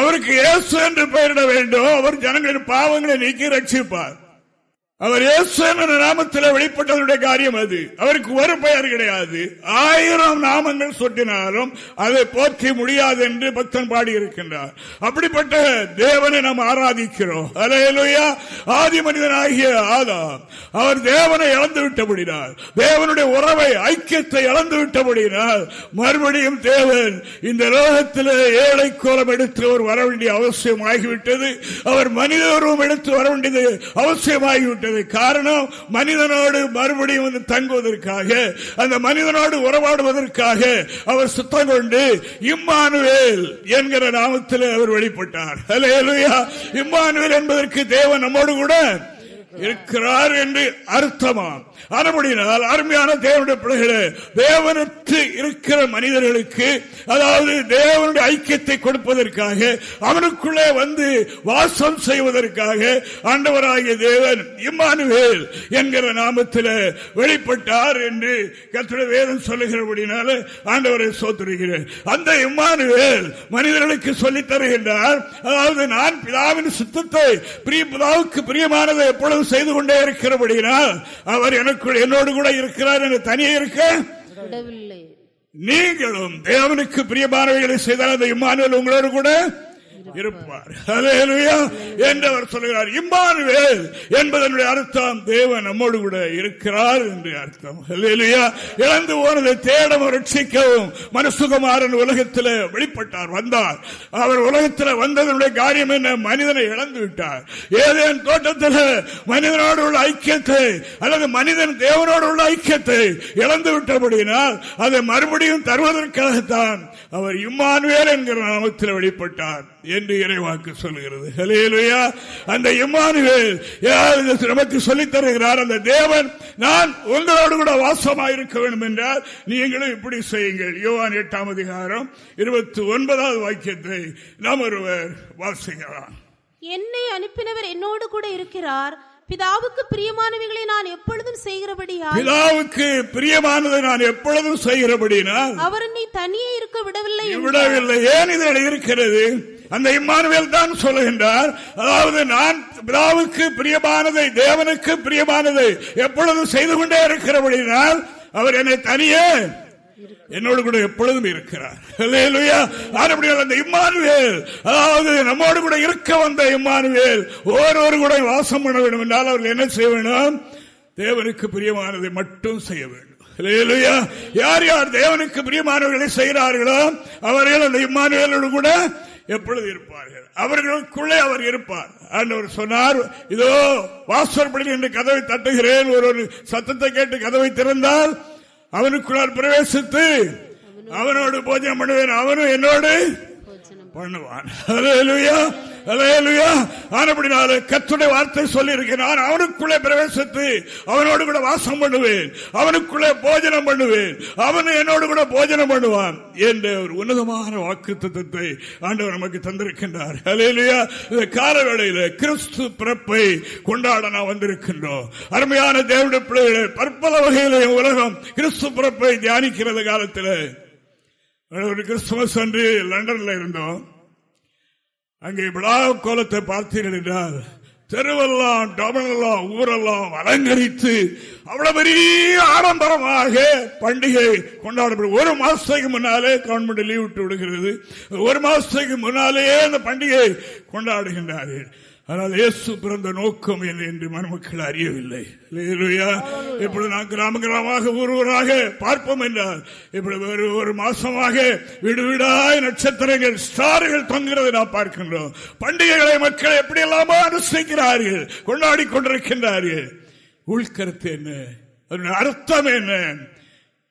அவருக்கு இயேசு என்று பெயரிட வேண்டும். அவர் ஜனங்களின் பாவங்களை நீக்கி ரட்சிப்பார். அவர் இயேசு என்ற நாமத்தில் வெளிப்பட்டதனுடைய காரியம் அது. அவருக்கு ஒரு பெயர் கிடையாது. ஆயிரம் நாமங்கள் சொட்டினாலும் அதை போற்றி முடியாது என்று பக்தன் பாடியிருக்கின்றார். அப்படிப்பட்ட தேவனை நாம் ஆராதிக்கிறோம். அலையலுயா. ஆதி மனிதனாகிய ஆதாம் அவர் தேவனை இழந்து விட்டபடினார் தேவனுடைய உறவை ஐக்கியத்தை இழந்து விட்டபடினால் மறுபடியும் தேவன் இந்த லோகத்தில் ஏழை கோலம் எடுத்து அவர் வர வேண்டிய அவசியம் ஆகிவிட்டது அவர் மனித உருவம் எடுத்து வர வேண்டியது அவசியமாகிவிட்டது. காரணம் மனிதனோடு மறுபடியும் வந்து தங்குவதற்காக அந்த மனிதனோடு உறவாடுவதற்காக அவர் சுத்தம் கொண்டு இம்மானுவேல் என்கிற நாமத்தில் அவர் வெளிப்பட்டார் இம்மானுவேல் என்பதற்கு தேவன் நம்மோடு கூட இருக்கிறார் என்று அர்த்தமாம் அதுபடினால் அருமையான தேவனுடைய பிள்ளைகளே தேவனுக்கு இருக்கிற மனிதர்களுக்கு அதாவது தேவனுடைய ஐக்கியத்தை கொடுப்பதற்காக அவனுக்குள்ளே வந்து வாசம் செய்வதற்காக ஆண்டவராகிய தேவன் இம்மானுவேல் என்கிற நாமத்தில் வெளிப்பட்டார் என்று கத்துடைய வேதம் சொல்லுகிறபடினால ஆண்டவரை சோத்துருகிறேன். அந்த இம்மானுவேல் மனிதர்களுக்கு சொல்லித் தருகின்றார் அதாவது நான் பிதாவின் சுத்தத்தை பிரிய பிதாவுக்கு பிரியமானதை எப்பொழுதும் செய்து கொண்டே இருக்கிறபடினால் அவர் எனக்குள் என்னோடு கூட இருக்கிறார் என்று தனியே இருக்க நீங்களும் தேவனுக்கு பிரியமானவைகளை செய்தால் அந்த இம்மானுவேல் உங்களோடு கூட இருப்பார். ஹalleluya. என்று அவர் சொல்கிறார் இம்மானுவேல் என்பதனுடைய அர்த்தம் தேவன் நம்மோடு கூட இருக்கிறார் என்று அர்த்தம். இழந்து போனதை தேடவும் ரட்சிக்கவும் மனசுகுமாரன் உலகத்தில் வெளிப்பட்டார் வந்தார். அவர் உலகத்தில் வந்ததனுடைய காரியம் என்ன? மனிதனை இழந்து விட்டார். ஏதேன் தோட்டத்தில் மனிதனோடு உள்ள ஐக்கியத்தை அல்லது மனிதன் தேவனோடு உள்ள ஐக்கியத்தை இழந்து விட்டபடியினால் அதை மறுபடியும் தருவதற்காகத்தான் அவர் இம்மானுவேல் என்கிற நாமத்தில் வெளிப்பட்டார். என்று இறைவாக்கு சொல்கிறது ஹலேலுயா அந்த இம்மானுவேல் யார் நமக்கு சொல்லித் தருகிறார்? அந்த தேவன் நான் உங்களோடு கூட வாசமாக இருக்க வேண்டும் என்றால் நீங்களும் இப்படி செய்யுங்கள். யோவான் எட்டாம் அதிகாரம் இருபத்தி ஒன்பதாவது வாக்கியத்தை நாம் ஒருவர் வாசிக்கலாம். என்னை அனுப்பினவர் என்னோடு கூட இருக்கிறார். பிதாவுக்கு பிரியமானவைகளை நான் எப்பொழுதும் செய்கிறபடியால் பிதாவுக்கு பிரியமானதை நான் எப்பொழுதும் செய்கிறபடினால் அவர் என்னை தனியே இருக்க விடவில்லை. விடவில்லை. ஏன் இதில் இருக்கிறது? அந்த இம்மானுவேல் தான் சொல்லுகின்றார். அதாவது நான் பிதாவுக்கு பிரியமானதை தேவனுக்கு பிரியமானதை எப்பொழுதும் செய்து கொண்டே இருக்கிறபடினால் அவர் என்னை தனியே என்னோடு கூட எப்பொழுதும் இருக்கிறார். அந்த இம்மானுவேல். அதாவது நம்மோடு கூட இருக்க வந்த இம்மானுவேல். ஓரோரு கூட வாசம் பண்ண வேண்டும் என்றால் அவர்கள் என்ன செய்ய வேண்டும்? தேவனுக்கு பிரியமானதை மட்டும் செய்ய வேண்டும். யார் யார் தேவனுக்கு பிரியமானவர்களை செய்கிறார்களோ அவர்கள் அந்த இம்மானுவேலோடு கூட எப்பொழுது இருப்பார்கள்? அவர்களுக்குள்ளே அவர் இருப்பார். ஆண்டவர் சொன்னார் இதோ வாசற்படி என்று கதவை தட்டுகிறேன். ஒரு ஒரு சத்தத்தை கேட்டு கதவை திறந்தால் அவனுக்குள்ளார் பிரவேசித்து அவனோடு போஜனம் பண்ணுவேன். அவனும் என்னோடு பண்ணுவான். ஹalleluya ஹalleluya வார்த்தை சொல்லியிருக்கிறான் அவனுக்குள்ளே பிரவேசித்து அவனோடு கூட வாசம் பண்ணுவேன். அவனுக்குள்ளே போஜனம் பண்ணுவேன். அவன் என்னோடு கூட போஜனம் பண்ணுவான். என்ற ஒரு உன்னதமான வாக்கு தத்துவத்தை ஆண்டவர் நமக்கு தந்திருக்கின்றார். ஹalleluya இந்த கால வேளையில கிறிஸ்து பிறப்பை கொண்டாட நாம் வந்திருக்கின்றோம். அருமையான தேவனுடைய பிள்ளைகளை பற்பல வகையில உலகம் கிறிஸ்து பிறப்பை தியானிக்கிறது காலத்தில். ஒரு கிறிஸ்துமஸ் அன்று லண்டன்ல இருந்தோம். அங்கே விழா கோலத்தை பார்த்தீர்கள் என்றால் தெருவெல்லாம் டபுளெல்லாம் ஊரெல்லாம் அலங்கரித்து அவ்வளவு பெரிய ஆடம்பரமாக பண்டிகை கொண்டாடப்படும். ஒரு மாசத்துக்கு முன்னாலே கவர்மெண்ட் லீவ் விட்டு விடுகிறது. ஒரு மாசத்துக்கு முன்னாலேயே அந்த பண்டிகை கொண்டாடுகின்றார்கள். ஆனால் இயேசு பிறந்த நோக்கம் என்ன என்று மணமக்கள் அறியவில்லை. இப்பொழுது நாம் கிராம கிராமமாக ஊர் ஊராக பார்ப்போம் என்றால் இப்படி ஒரு ஒரு மாசமாக வீடு வீடாய் நட்சத்திரங்கள் ஸ்டார்கள் தொங்குறதை நாம் பார்க்கின்றோம். பண்டிகைகளை மக்கள் எப்படி எல்லாமோ அனுசரிக்கிறார்கள் கொண்டாடி கொண்டிருக்கின்றார்கள். உள்கருத்து என்ன? அதனுடைய அர்த்தம் என்ன?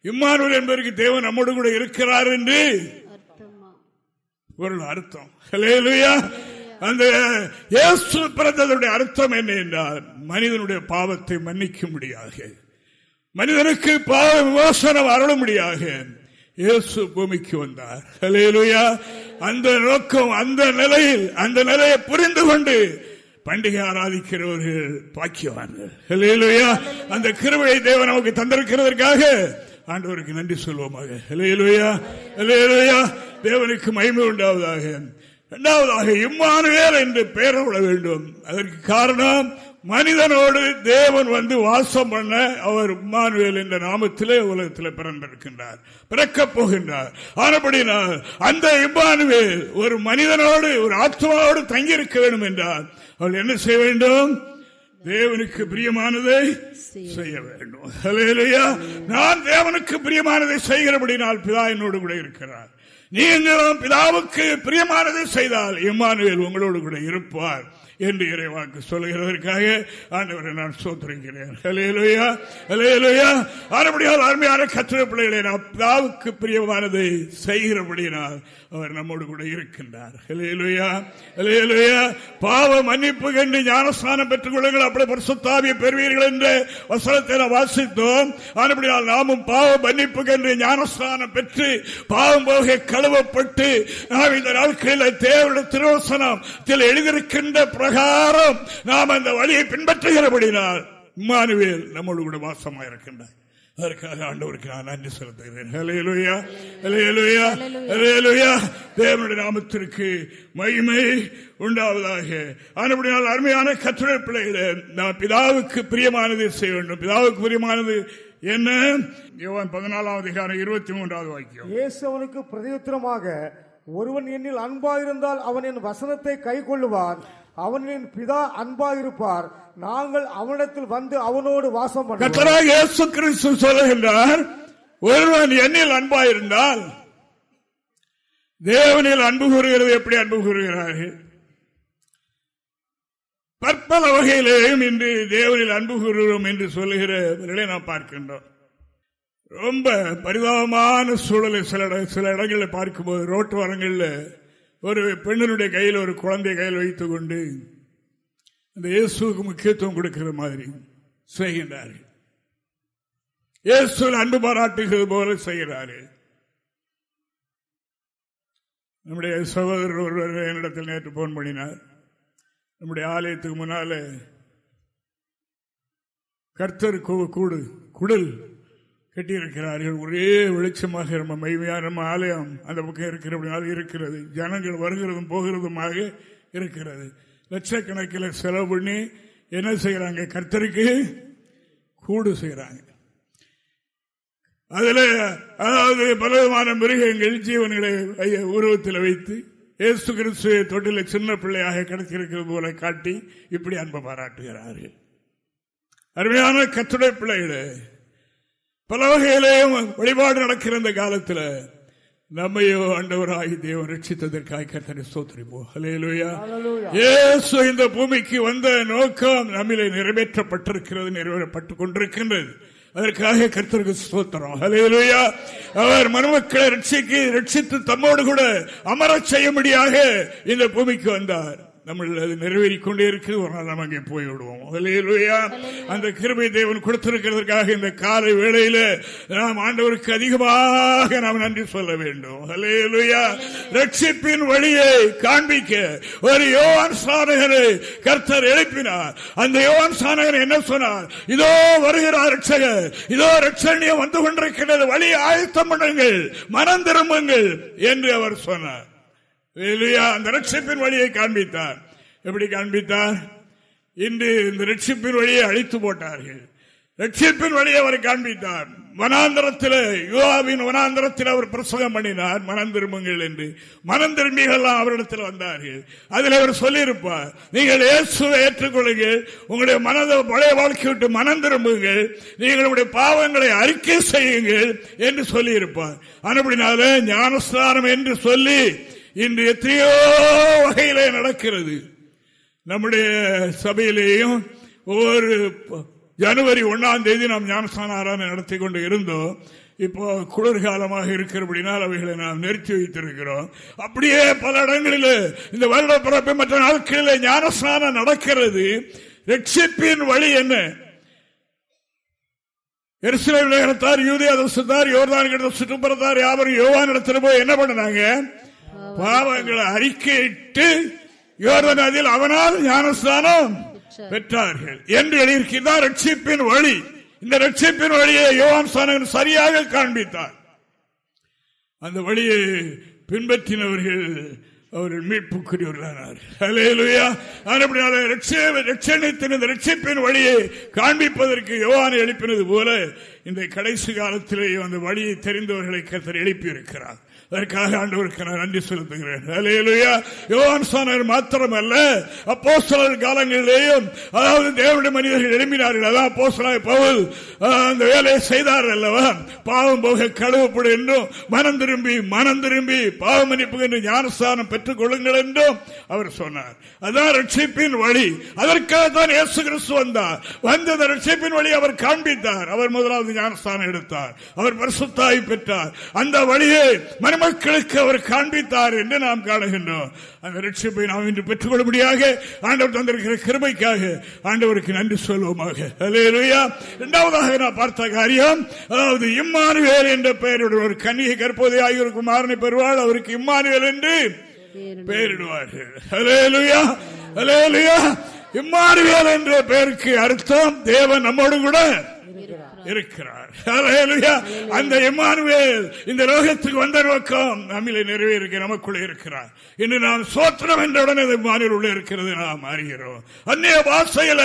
இம்மானுவல் என்பதற்கு தேவன் நம்மோடு கூட இருக்கிறார் என்று அர்த்தமா? ஒரு அர்த்தம். அந்த இயேசு பிறந்ததனுடைய அர்த்தம் என்ன என்றால் மனிதனுடைய பாவத்தை மன்னிக்க முடியாக மனிதனுக்கு பாவ விமோசனம் அருளும்படியாக இயேசு பூமிக்கு வந்தார். ஹலேலுயா அந்த நோக்கம் அந்த நிலையில் அந்த நிலையை புரிந்து கொண்டு பண்டிகை ஆராதிக்கிறவர்கள் பாக்கியவான்கள். ஹலேலுயா அந்த கிருவையை தேவன் நமக்கு தந்திருக்கிறதற்காக ஆண்டவருக்கு நன்றி சொல்வோமாக. ஹலேலுயா ஹலேலுயா தேவனுக்கு மயிமை உண்டாவதாக. இரண்டாவதாக இம்மானுவேல் என்று பெயர் விட வேண்டும். அதற்கு காரணம் மனிதனோடு தேவன் வந்து வாசம் பண்ண அவர் இம்மானுவேல் என்ற நாமத்திலே உலகத்தில் பிறந்திருக்கின்றார் பிறக்கப் போகின்றார். ஆனப்படினால் அந்த இம்மானுவேல் ஒரு மனிதனோடு ஒரு ஆத்மாவோடு தங்கியிருக்க வேண்டும் என்றால் அவள் என்ன செய்ய வேண்டும்? தேவனுக்கு பிரியமானதை செய்ய வேண்டும். நான் தேவனுக்கு பிரியமானதை செய்கிறபடினால் பிதா என்னோடு கூட இருக்கிறார். நீங்களும் பிதாவுக்கு பிரியமானதை செய்தால் இம்மானுவேல் உங்களோடு கூட இருப்பார். என்று இறைவாக்கு சொல்லுகிறதற்காக ஆண்டவரை நான் சோத்திருக்கிறேன். அருமையான கத்திர பிள்ளைகளை நாம் பிதாவுக்கு பிரியமானதை செய்கிறபடியினால் அவர் நம்மோடு கூட இருக்கின்றார். பாவ மன்னிப்பு கண்டு ஞானஸ்தானம் பெற்றுக் கொள்ளுங்கள். அப்படி பரிசுத்தாவிய பெறுவீர்கள் என்று வசனத்தை வாசித்தோம். ஆனபடியால் நாமும் பாவ மன்னிப்பு கண்டு ஞானஸ்தானம் பெற்று பாவம் போக கழுவப்பட்டு நாம் இந்த நாட்களில் தேவையான திருவசனம் எழுதியிருக்கின்ற பிரகாரம் நாம் அந்த வழியை பின்பற்றுகிறபடினால் இம்மானுவேல் நம்மோடு கூட வாசமாக இருக்கின்றார். அதற்காக ஆண்டவருக்கு நான் நன்றி செலுத்துகிறேன். தேவனுடைய நாமத்திற்கு மகிமை உண்டாவதாக. ஆனபடியால் அருமையான கற்றுரை பிள்ளைகளை நான் பிதாவுக்கு பிரியமானது செய்ய வேண்டும். பிதாவுக்கு பிரியமானது என்ன? பதினாலாம் அதிகாரம் இருபத்தி மூன்றாவது வாக்கியம். இயேசு அவனுக்கு பிரதியுத்தரமாக ஒருவன் என்னில் அன்பாயிருந்தால் அவன் என் வசனத்தை கை கொள்ளுவான் அவனின் பிதா அன்பாயிருப்பார் நாங்கள் அவனிடத்தில் வந்து அவனோடு வாசம் கிறிஸ்து சொல்லுகின்றார் ஒருவன் என்னில் அன்பாயிருந்தால் தேவனில் அன்பு கூறுகிறது எப்படி அன்பு கூறுகிறார்கள்? பற்பல வகையிலேயும் இன்று தேவனில் அன்பு கூறுகிறோம் என்று சொல்லுகிறவர்களை நாம் பார்க்கின்றோம். ரொம்ப பரிதாபமான சூழலை சில சில இடங்களில் பார்க்கும்போது ரோட்டு வரங்களில் ஒரு பெண்ணினுடைய கையில் ஒரு குழந்தை கையில் வைத்துக் கொண்டு அந்த இயேசுக்கு முக்கியத்துவம் கொடுக்கிற மாதிரி செய்கின்றார்கள். இயேசு அன்பு பாராட்டுகிறது போல செய்கிறார்கள் நம்முடைய சகோதரர் ஒருவர் என்னிடத்தில் நேற்று போன் பண்ணினார். நம்முடைய ஆலயத்துக்கு முன்னால கர்த்தர் கூடு குடல் கட்டியிருக்கிறார்கள். ஒரே வெளிச்சமாக நம்ம மைமையான நம்ம ஆலயம் அந்த பக்கம் இருக்கிறபடினால இருக்கிறது. ஜனங்கள் வருகிறதும் போகிறதுமாக இருக்கிறது. லட்சக்கணக்கில் செலவு பண்ணி என்ன செய்யறாங்க கர்த்தருக்கு கூடு செய்யறாங்க அதுல அதாவது பலவிதமான மிருகங்கள் ஜீவன்களை உருவத்தில் வைத்து ஏசு கிறிஸ்து தொட்டில சின்ன பிள்ளையாக கிடைத்திருக்கிறது போல காட்டி இப்படி அன்பை பாராட்டுகிறார்கள். அருமையான கத்துடை பிள்ளைகளை பல வகையிலேயும் வழிபாடு நடக்கிற இந்த காலத்தில் நம்மையோ ஆண்டவராகி தேவன் ரட்சித்ததற்காக கத்தனை சோதரிப்போம் இந்த பூமிக்கு வந்த நோக்கம் நம்மிலே நிறைவேற்றப்பட்டிருக்கிறது நிறைவேற்றப்பட்டுக் கொண்டிருக்கின்றது. அதற்காக கர்த்தருக்கு சோத்திரம் ஹலேலுயா அவர் மருமக்களை ரட்சிக்கு ரட்சித்து தம்மோடு கூட அமர செய்யும்படியாக இந்த பூமிக்கு வந்தார். நம்ம அது நிறைவேறிக் கொண்டே இருக்கு. ஒரு நாள் நம்ம அங்கே போய்விடுவோம் அந்த கிருபை தேவன் கொடுத்திருக்கிறதுக்காக இந்த காலை வேளையில நாம் ஆண்டவருக்கு அதிகமாக நாம் நன்றி சொல்ல வேண்டும். ரட்சிப்பின் வழியை காண்பிக்க ஒரு யோவான் சாதகரை கர்த்தர் எழுப்பினார். அந்த யோவான் சாதகர் என்ன சொன்னார்? இதோ வருகிறார் ரட்சகர் இதோ ரட்சணியம் வந்து கொண்டிருக்கிறது வழி ஆயத்தம் பண்ணுங்கள். மனம் திரும்புங்கள் என்று அவர் சொன்னார். அந்த ரட்சிப்பின் வழியை காண்பித்தார். எப்படி காண்பித்தார்? இன்று இந்த ரட்சிப்பின் வழியை அழித்து போட்டார்கள். ரட்சிப்பின் வழியை அவர் காண்பித்தார். வனாந்திரத்தில் யுவாவின் வனாந்திரத்தில் அவர் பிரசங்கம் பண்ணினார். மனம் திரும்புங்கள் என்று. மனம் திரும்பிகள்லாம் அவரிடத்தில் வந்தார்கள். அதில் அவர் சொல்லியிருப்பார் நீங்கள் இயேசுவை ஏற்றுக்கொள்ளுங்கள். உங்களுடைய மனதை பழைய வாழ்க்கை விட்டு மனம் திரும்புங்கள். நீங்களுடைய பாவங்களை அறிக்கை செய்யுங்கள் என்று சொல்லியிருப்பார். அப்படினால ஞானஸ்தானம் என்று சொல்லி இன்று எத்தனையோ வகையிலே நடக்கிறது. நம்முடைய சபையிலேயும் ஒவ்வொரு ஜனவரி ஒன்னாம் தேதி நாம் ஞானஸ்தான ஆராதனை நடத்தி கொண்டு இருந்தோம். இப்போ குளிர்காலமாக இருக்கிறபடினால் அவைகளை நாம் நிறுத்தி வைத்திருக்கிறோம். அப்படியே பல இடங்களில் இந்த வருட பிறப்பு மற்ற நாட்களில் ஞானஸ்நானம் நடக்கிறது. ரட்சிப்பின் வழி என்ன? எரிசிலை நகரத்தார் யூதியா தேசத்தார் யோர்தான் கிட்ட சுற்றுப்புறத்தார் யாவரும் யோவான் இடத்துல போய் என்ன பண்ணாங்க பாவங்களை அறிக்கையிட்டு யோர்தான் அதில் அவனால் ஞானஸ்தானம் பெற்றார்கள் என்று எழுதியிருக்கிறார் ரட்சிப்பின் வழி இந்த ரட்சிப்பின் வழியை ஸ்தானம் சரியாக காண்பித்தார். அந்த வழியை பின்பற்றினவர்கள் அவர்கள் மீட்புக்குரியவர்களானார். ரட்சிப்பின் வழியை காண்பிப்பதற்கு யோவானை எழுப்பினது போல இந்த கடைசி காலத்திலேயே அந்த வழியை தெரிந்தவர்களை கருத்தர் எழுப்பியிருக்கிறார். அதற்காக ஆண்டவருக்கு நான் நன்றி செலுத்துகிறேன். மாத்திரமல்ல. அப்போ சிலர் காலங்களிலேயும் அதாவது தேவனுடைய மனிதர்கள் எழுப்பினார்கள் அதான் அப்போ பவுல் அந்த வேலையை செய்தார் அல்லவா? பாவம் போக கழுவப்படும் என்றும் மனம் திரும்பி மனம் திரும்பி பாவம் மன்னிப்பு என்று ஞானஸ்தானம் பெற்றுக் கொள்ளுங்கள் என்றும் அவர் சொன்னார். அதான் ரட்சிப்பின் வழி. அதற்காக தான் இயேசு கிறிஸ்து வந்தார். வந்த அந்த ரட்சிப்பின் வழி அவர் காண்பித்தார். அவர் முதலாவது ஞானஸ்தானம் எடுத்தார். அவர் பரிசுத்தாய் பெற்றார். அந்த வழியை மணமக்களுக்கு அவர் காண்பித்தார் என்று நாம் காணுகின்றோம். அந்த ரட்சிப்பை நாம் இன்று பெற்றுக்கொள்ளும்படியாக ஆண்டவர் தந்திருக்கிற கிருமைக்காக ஆண்டவருக்கு நன்றி சொல்வோமாக. இரண்டாவதாக நான் பார்த்த காரியம் அதாவது இம்மானுவேல் என்ற பெயருடைய ஒரு கன்னிகை கற்போதை ஆகியோருக்கு மாறனை பெறுவாள். அவருக்கு இம்மானுவேல் என்று பெயரிடுவார்கள். இம்மானுவேல் என்ற பெயருக்கு அர்த்தம் தேவன் நம்மோடு கூட இருக்கிறார். அந்த எம்மானுவேல் இந்த லோகத்துக்கு வந்த நோக்கம் நம்மிலே நிறைவேறிக்க நமக்குள்ளே இருக்கிறார். இன்று நாம் சோத்திரம் என்றவுடன் மாநில உள்ள இருக்கிறது நாம் அறிகிறோம். அந்நிய பாஷையில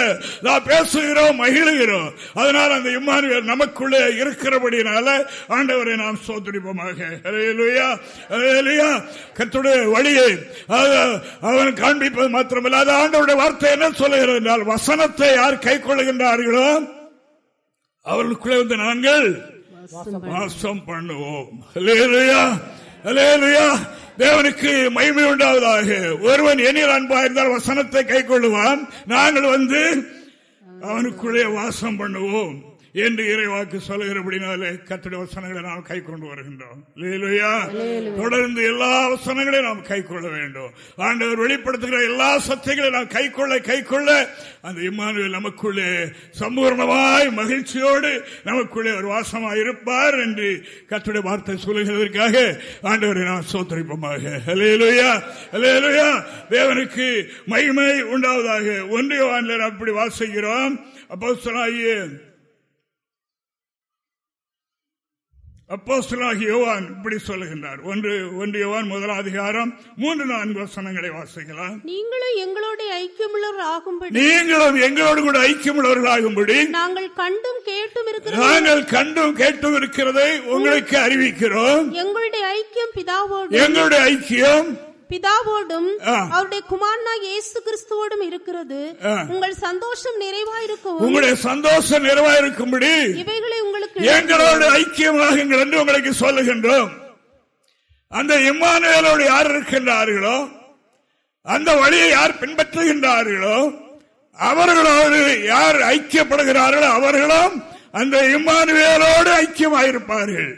நாம் பேசுகிறோம் மகிழ்கிறோம். அதனால் அந்த இம்மானுவேல் நமக்குள்ளே இருக்கிறபடினால ஆண்டவரை நாம் சோதரிப்போமாக கத்துடைய வழியை அவன் காண்பிப்பது மாத்திரமல்ல. அது ஆண்டவருடைய வார்த்தை என்ன சொல்லுகிறது என்றால் வசனத்தை யார் கை கொள்ளுகின்றார்களோ அவர்களுக்குள்ளே வந்து நாங்கள் வாசம் பண்ணுவோம். தேவனுக்கு மகிமை உண்டாவதாக. ஒருவன் எண்ணில் அன்பா இருந்தால் வசனத்தை கை கொள்ளுவான் நாங்கள் வந்து அவனுக்குள்ளே வாசம் பண்ணுவோம். என்று இறைவாக்கு சொல்லுகிறபடினாலே கத்துடைய வசனங்களை நாம் கை கொண்டு வருகின்றோம். தொடர்ந்து எல்லா வசனங்களையும் நாம் கை கொள்ள வேண்டும். ஆண்டவர் வெளிப்படுத்துகிற எல்லா சத்தைகளையும் நாம் கை கொள்ள கை கொள்ள. அந்த இம்மானுவேல் நமக்குள்ளே சம்பூர்ணமாய் மகிழ்ச்சியோடு நமக்குள்ளே ஒரு வாசமாய் இருப்பார் என்று கத்துடைய வார்த்தை சொல்லுகிறதற்காக ஆண்டவரை நாம் சோத்தரிப்போமாக. தேவனுக்கு மகிமை உண்டாவதாக ஒன்றிய அப்படி வாசிக்கிறோம். அப்போ சொன்னாயே அப்போஸ்தலாகி யோவான் இப்படி சொல்லுகின்றார். ஒன்று ஒன்று யோவான் முதல் அதிகாரம் மூன்று நான்கு வசனங்களை வாசிக்கலாம். நீங்களும் எங்களோட ஐக்கியமுள்ளவர் ஆகும்படி நீங்களும் எங்களோடு கூட ஐக்கியமுள்ளவர்கள் ஆகும்படி நாங்கள் கண்டும் கேட்டும் இருக்கிறோம் நாங்கள் கண்டும் கேட்டும் இருக்கிறதை உங்களுக்கு அறிவிக்கிறோம். எங்களுடைய ஐக்கியம் பிதாவோடு எங்களுடைய ஐக்கியம் பிதாவோடும் அவருடைய குமாரனா இயேசு கிறிஸ்துவோடும் இருக்கிறது. உங்கள் சந்தோஷம் நிறைவாயிருக்கும். உங்களுடைய சந்தோஷம் நிறைவாயிருக்கும்படி இவைகளை உங்களுக்கு எங்களோடு ஐக்கியமாகுங்கள் என்று உங்களுக்கு சொல்லுகின்றோம். அந்த இம்மானுவேலோடு யார் இருக்கின்றார்களோ அந்த வழியை யார் பின்பற்றுகின்றார்களோ அவர்களோடு யார் ஐக்கியப்படுகிறார்களோ அவர்களும் அந்த இம்மானுவேலோடு ஐக்கியமாயிருப்பார்கள்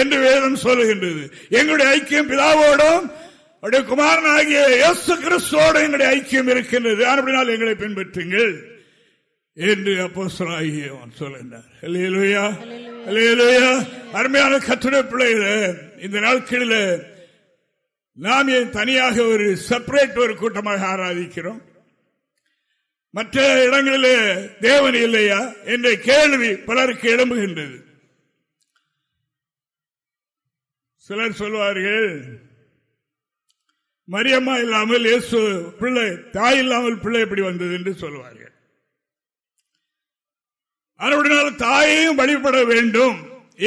என்று வேதம் சொல்லுகின்றது. எங்களுடைய ஐக்கியம் பிதாவோடும் அவருடைய குமாரன் ஆகிய இயேசு கிறிஸ்தோடு எங்களுடைய ஐக்கியம் இருக்கின்றது. அப்படினால் எங்களை பின்பற்றுங்கள் என்று அப்போ சொல்லுகின்றார். அருமையான கட்டுரை பிள்ளைகள இந்த நாட்களில் நாம் ஏன் தனியாக ஒரு செப்பரேட் ஒரு கூட்டமாக ஆராதிக்கிறோம்? மற்ற இடங்களிலே தேவன் இல்லையா என்ற கேள்வி பலருக்கு எழும்புகின்றது. சிலர் சொல்வார்கள் மரியம்மா இல்லாமல் இயேசு பிள்ளை தாய் இல்லாமல் பிள்ளை எப்படி வந்தது என்று சொல்லுவார்கள் அப்படினால தாயையும் வழிபட வேண்டும்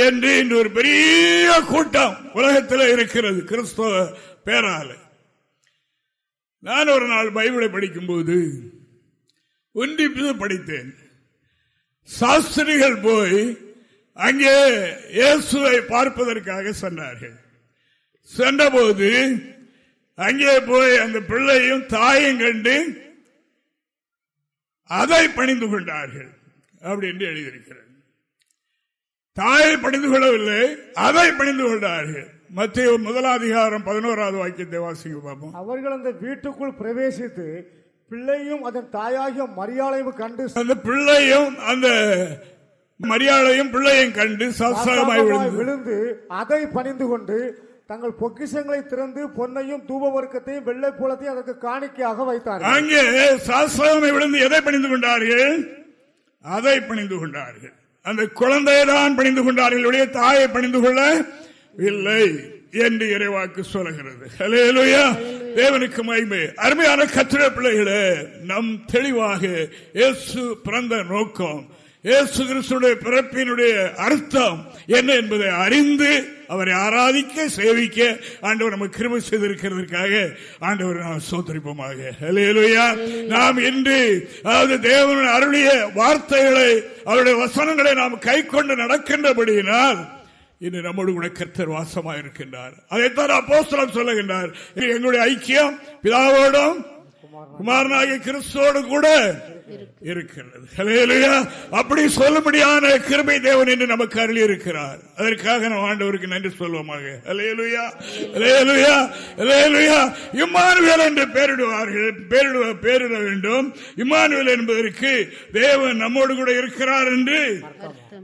என்று இன்று ஒரு பெரிய கூட்டம் உலகத்தில் இருக்கிறது கிறிஸ்தவ பேரால. நான் ஒரு நாள் பைபிளை படிக்கும் போது படித்தேன். சாஸ்திரிகள் போய் அங்கே இயேசுவை பார்ப்பதற்காக சென்றார்கள். சென்றபோது அங்கே போய் அந்த பிள்ளையும் தாயும் கண்டு அதை பணிந்து கொண்டார்கள் அப்படி என்று எழுதியிருக்கிறார் தாயை பணிந்து கொள்ளவில்லை அதை பணிந்து கொண்டார்கள். மத்திய முதலாதிகாரம் பதினோராவது வாக்கியத்தை வாசிங்க பார்ப்போம் அவர்கள் அந்த வீட்டுக்குள் பிரவேசித்து பிள்ளையும் அதன் தாயாகிய மரியாதையும் கண்டு அந்த பிள்ளையும் அந்த மரியாதையும் பிள்ளையும் கண்டு விழுந்து அதை பணிந்து கொண்டு தங்கள் பொக்கிஷங்களை திறந்து பொன்னையும் தூப வர்க்கத்தையும் வெள்ளை போலத்தையும் அதற்கு காணிக்கையாக வைத்தார் அங்கே சாஸ்திரமை விழுந்து எதை பணிந்து கொண்டார்கள்? அதை பணிந்து கொண்டார்கள். அந்த குழந்தையை தான் பணிந்து கொண்டார்கள். தாயை பணிந்து கொள்ள இல்லை என்று இறைவாக்கு சொல்லுகிறது. ஹalleluya. தேவனுக்கு மகிமை. அருமையான கத்திர பிள்ளைகளே நம் தெளிவாக இயேசு பிறந்த நோக்கம் இயேசு கிறிஸ்துடைய பிறப்பினுடைய அர்த்தம் என்ன என்பதை அறிந்து அவரை ஆராதிக்க சேவிக்க ஆண்டவர் நமக்கு கிருமி செய்திருக்கிறதுக்காக ஆண்டவர் நாம் சோதரிப்போமாக நாம் இன்று அதாவது தேவன் அருளிய வார்த்தைகளை அவருடைய வசனங்களை நாம் கை கொண்டு நடக்கின்றபடியினால் இன்று நம்மோடு கூட கர்த்தர் வாசமாக இருக்கின்றார் அதைத்தான் அப்போஸ்தலன் சொல்லுகின்றார். எங்களுடைய ஐக்கியம் பிதாவோடும் குமாரனாகிய கிறிஸ்துவோடு கூட இருக்கிறது. அப்படி சொல்லும்படியான கிருமை தேவன் என்று நமக்கு அருளி இருக்கிறார் அதற்காக நாம் ஆண்டவருக்கு நன்றி சொல்வோமாக. இம்மானுவேல் என்று பெயரிடுவார்கள் பெயரிடுவ பெயரிட வேண்டும். இம்மானுவேல் என்பதற்கு தேவன் நம்மோடு கூட இருக்கிறார் என்று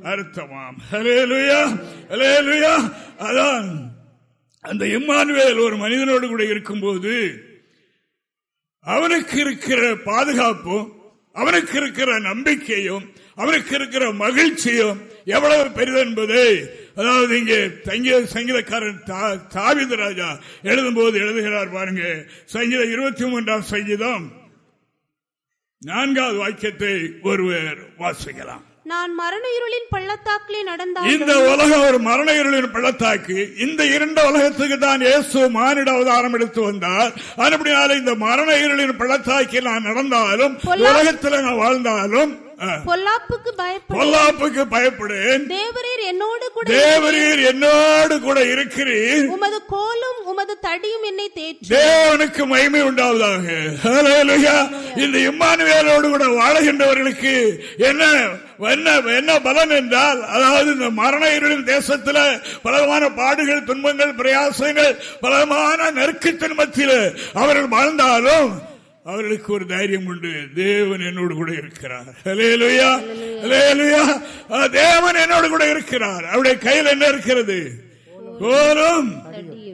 அர்த்தமாம். ஹalleluya. ஹalleluya. அதான் அந்த இம்மானுவேல் ஒரு மனிதனோடு கூட இருக்கும்போது அவனுக்கு இருக்கிற பாதுகாப்பும் அவனுக்கு இருக்கிற நம்பிக்கையும் அவனுக்கு இருக்கிற மகிழ்ச்சியும் எவ்வளவு பெரிது என்பதை அதாவது இங்கே தங்கிய சங்கீதக்காரன் தா- ராஜா எழுதும் எழுதும்போது எழுதுகிறார் பாருங்க. சங்கீதம் இருபத்தி மூன்றாம் சங்கீதம் நான்காவது வாக்கியத்தை ஒருவர் வாசிக்கலாம். நான் மரண இருளின் பள்ளத்தாக்கிலே இந்த நடந்தாலும் உலகம் ஒரு மரண இருளின் பள்ளத்தாக்கு. இந்த இரண்டு உலகத்துக்கு தான் இயேசு மானிட அவதாரம் எடுத்து வந்தார். அப்படினால இந்த மரண இருளின் பள்ளத்தாக்கில் நான் நடந்தாலும் உலகத்தில் நான் வாழ்ந்தாலும் பொல்லாப்புக்கு பயப்படும் பொல்லாப்புக்கு பயப்படேன். தேவரீர் என்னோடு கூட தேவரீர் என்னோடு கூட இருக்கிறீர். உமது கோலும் உமது தடியும் என்னை தேற்றும் தேவனுக்கு மகிமை உண்டாவதாக. இந்த இம்மானுவேலோடு கூட வாழுகின்றவர்களுக்கு என்ன என்ன என்ன பலன் என்றால் அதாவது இந்த மரண இருளின் தேசத்தில் பலமான பாடுகள் துன்பங்கள் பிரயாசங்கள் பலமான நெருக்கத்தின் மத்தியில் அவர்கள் வாழ்ந்தாலும் அவர்களுக்கு ஒரு தைரியம் உண்டு தேவன் என்னோடு கூட இருக்கிறார் ஹalleluya. ஹalleluya. தேவன் என்னோடு கூட இருக்கிறார் அவருடைய கையில் என்ன இருக்கிறது கோலும்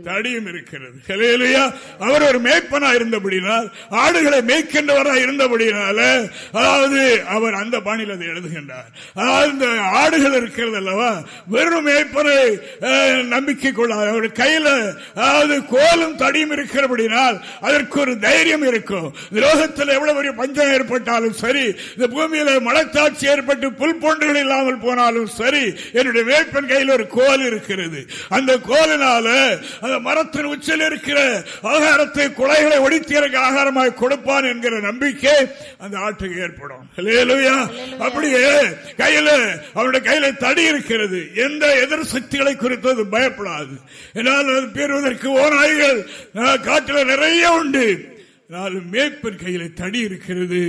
தடியும் இருக்கிறது. ஹalleluya. அவர் ஒரு மேய்ப்பனா இருந்தபடினால் ஆடுகளை மேய்க்கின்றவராக இருந்தபடினால அதாவது அவர் அந்த பாணியில் அதை எழுதுகின்றார். அதாவது இந்த ஆடுகள் இருக்கிறது அல்லவா வெறும் மேய்ப்பனை நம்பிக்கை கொள்ளாது அவர் கையில அதாவது கோலும் தடியும் இருக்கிறபடினால் அதற்கு ஒரு தைரியம் இருக்கும். இந்த லோகத்தில் எவ்வளவு பெரிய பஞ்சம் ஏற்பட்டாலும் சரி இந்த பூமியில மலத்தாட்சி ஏற்பட்டு புல் போன்றுகள் இல்லாமல் போனாலும் சரி என்னுடைய வேட்பன் கையில் ஒரு கோல் இருக்கிறது. அந்த கோலினால அந்த மரத்தின் உச்சில் இருக்கிற ஆகாரத்தை குலைகளை ஒடித்து எனக்கு ஆகாரமாய் கொடுப்பான் என்கிற நம்பிக்கை அந்த ஆட்டுக்கு ஏற்படும். அப்படியே கையில அவருடைய கையில தடி இருக்கிறது. எந்த எதிர் சக்திகளை குறித்து அது பயப்படாது. என்னால் அது பெறுவதற்கு ஓநாய்கள் காட்டில் நிறைய உண்டு. நாலு மேய்ப்பன் கையில தடி இருக்கிறது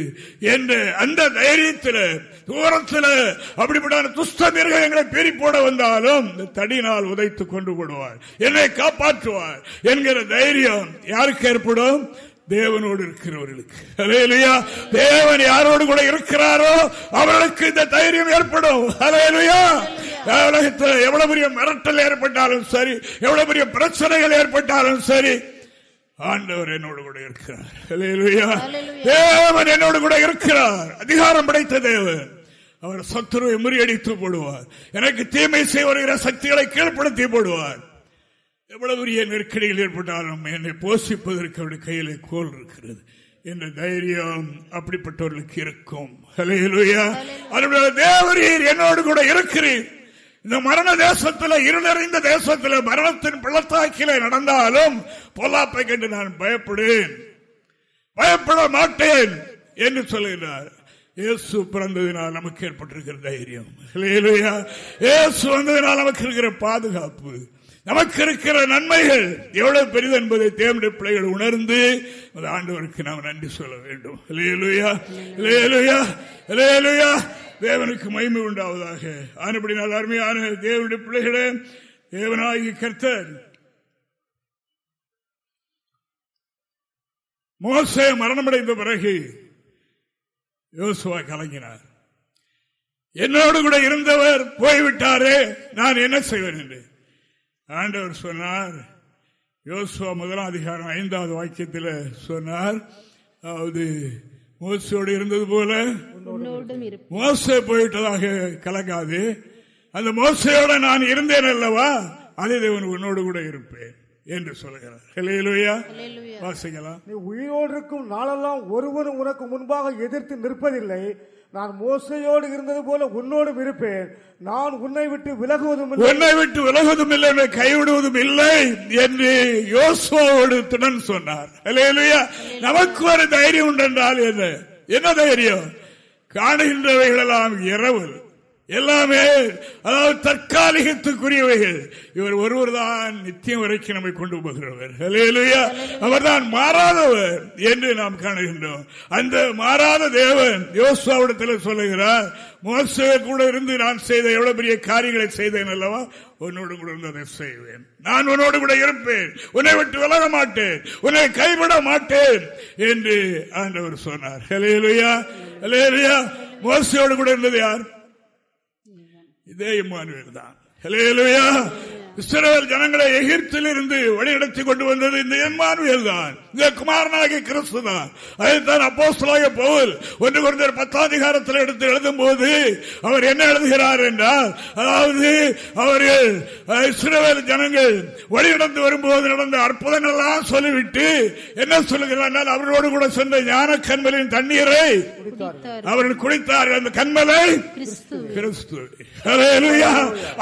என்ற அந்த தைரியத்தில் தூரத்தில் அப்படிப்பட்ட துஷ்ட மிருகங்களை பெரி போட வந்தாலும் இந்த தடியினால் உதைத்து கொண்டு விடுவார். என்னை காப்பாற்றுவார் என்கிற தைரியம் யாருக்கு ஏற்படும்? தேவனோடு இருக்கிறவர்களுக்கு. தேவன் யாரோடு கூட இருக்கிறாரோ அவர்களுக்கு இந்த தைரியம் ஏற்படும். ஹalleluya. உலகத்தில் எவ்வளவு பெரிய மிரட்டல் ஏற்பட்டாலும் சரி எவ்வளவு பெரிய பிரச்சனைகள் ஏற்பட்டாலும் சரி ஆண்டவர் என்னோடு கூட இருக்கிறார். தேவன் என்னோடு கூட இருக்கிறார். அதிகாரம் படைத்த தேவன். அவர் சத்துருவை முறியடித்து போடுவார். எனக்கு தீமை செய்ய வருகிற சக்திகளை கீழ்ப்படுத்தி போடுவார். எவ்வளவு பெரிய நெருக்கடிகள் ஏற்பட்டாலும் என்னை போஷிப்பதற்கு அவருடைய கையிலே கோல் இருக்கிறது. என்ற தைரியம் அப்படிப்பட்டவர்களுக்கு இருக்கும். தேவரீர் என்னோடு கூட இருக்கிறீர். இந்த மரண தேசத்தில் இருளறிந்த தேசத்தில் மரணத்தின் பள்ளத்தாக்கிலே நடந்தாலும் பொல்லாப்பை கண்டு நான் பயப்படுவேன் பயப்பட மாட்டேன் என்று சொல்லுகிறார். இயேசு பிறந்ததினால் நமக்கு ஏற்பட்டிருக்கிற தைரியம் ஹalleluya. இயேசு வந்ததினால் நமக்கு இருக்கிற பாதுகாப்பு நமக்கு இருக்கிற நன்மைகள் எவ்வளவு பெரிது என்பதை தேவனுடைய பிள்ளைகள் உணர்ந்து அந்த ஆண்டவருக்கு நாம் நன்றி சொல்ல வேண்டும் ஹalleluya. ஹalleluya. ஹalleluya. தேவனுக்கு மகிமை உண்டாவதாக ஆனப்படினால் அருமையான தேவனுடைய பிள்ளைகளே தேவனாகி கர்த்தர் மோச மரணமடைந்த பிறகு யோசுவா கலங்கினார். என்னோடு கூட இருந்தவர் போய்விட்டாரே நான் என்ன செய்வேன் என்று. ஆண்டவர் சொன்னார் யோசுவா முதலாம் அதிகாரம் ஐந்தாவது வாக்கியத்தில் சொன்னார் அதாவது மோசோடு இருந்தது போல மோசே போயிட்டதாக கலங்காது அந்த மோசையோட நான் இருந்தேன் அல்லவா அதே தேவன் உன்னோடு கூட இருப்பேன். என்று சொல்கிறார் ஹalleluya வாசிக்கலாம். நீ உயிரோடு இருக்கும் நாளெல்லாம் ஒருவரும் உனக்கு முன்பாக எதிர்த்து நிற்பதில்லை. நான் மோசையோடு இருந்தது போல உன்னோடும் இருப்பேன். நான் உன்னை விட்டு விலகுவதும் இல்லை. உன்னை விட்டு விலகுவதும் இல்லை உன்னை கைவிடுவதும் இல்லை என்று யோசுவோடு துடன் சொன்னார். ஹalleluya நமக்கு ஒரு தைரியம் உண்டென்றால் என்ன? என்ன தைரியம்? காணுகின்றவைகளெல்லாம் இரவு எல்லாமே அதாவது தற்காலிகத்துக்குரியவைகள். இவர் ஒருவர் தான் நித்தியம் வரைக்கும் நம்மை கொண்டு போகிறவர். அவர் அவர்தான் மாறாதவர் என்று நாம் காணுகின்றோம். அந்த மாறாத தேவன் யோசுவாவிடத்தில் சொல்லுகிறார் மோசே கூட இருந்து நான் செய்த எவ்வளவு பெரிய காரியங்களை செய்தேன் அல்லவா? உன்னோடு கூட இருந்து அதை செய்வேன். நான் உன்னோடு கூட இருப்பேன். உன்னை விட்டு விலக மாட்டேன். உன்னை கைவிட மாட்டேன் என்று ஆண்டவர் சொன்னார். ஹalleluya. ஹalleluya. மோசையோடு கூட இருந்தது யார்? இதே இம்மானுவேல் தான் இஸ்ரவேல் ஜனங்களை எகிப்தில் இருந்து வழிநடத்தி கொண்டு வந்தது இந்த எம்மானுவேல் தான். இந்த குமாரனாகிய கிறிஸ்து தான். அதைத்தான் அப்போஸ்தலனாகிய பவுல் ஒன்று குறைந்த பத்தாம் அதிகாரத்தில் எடுத்து எழுதும் போது அவர் என்ன எழுதுகிறார் என்றால் அதாவது அவர்கள் அஹ், இஸ்ரவேல் ஜனங்கள் வழிநடந்து வரும்போது நடந்த அற்புதங்கள் எல்லாம் சொல்லிவிட்டு என்ன சொல்லுகிறார் என்றால் அவர்களோடு கூட சென்ற ஞான கண்மலின் தண்ணீரை குடித்தார். அவர்கள் குடித்தார்கள். அந்த கண்மலை கிறிஸ்து.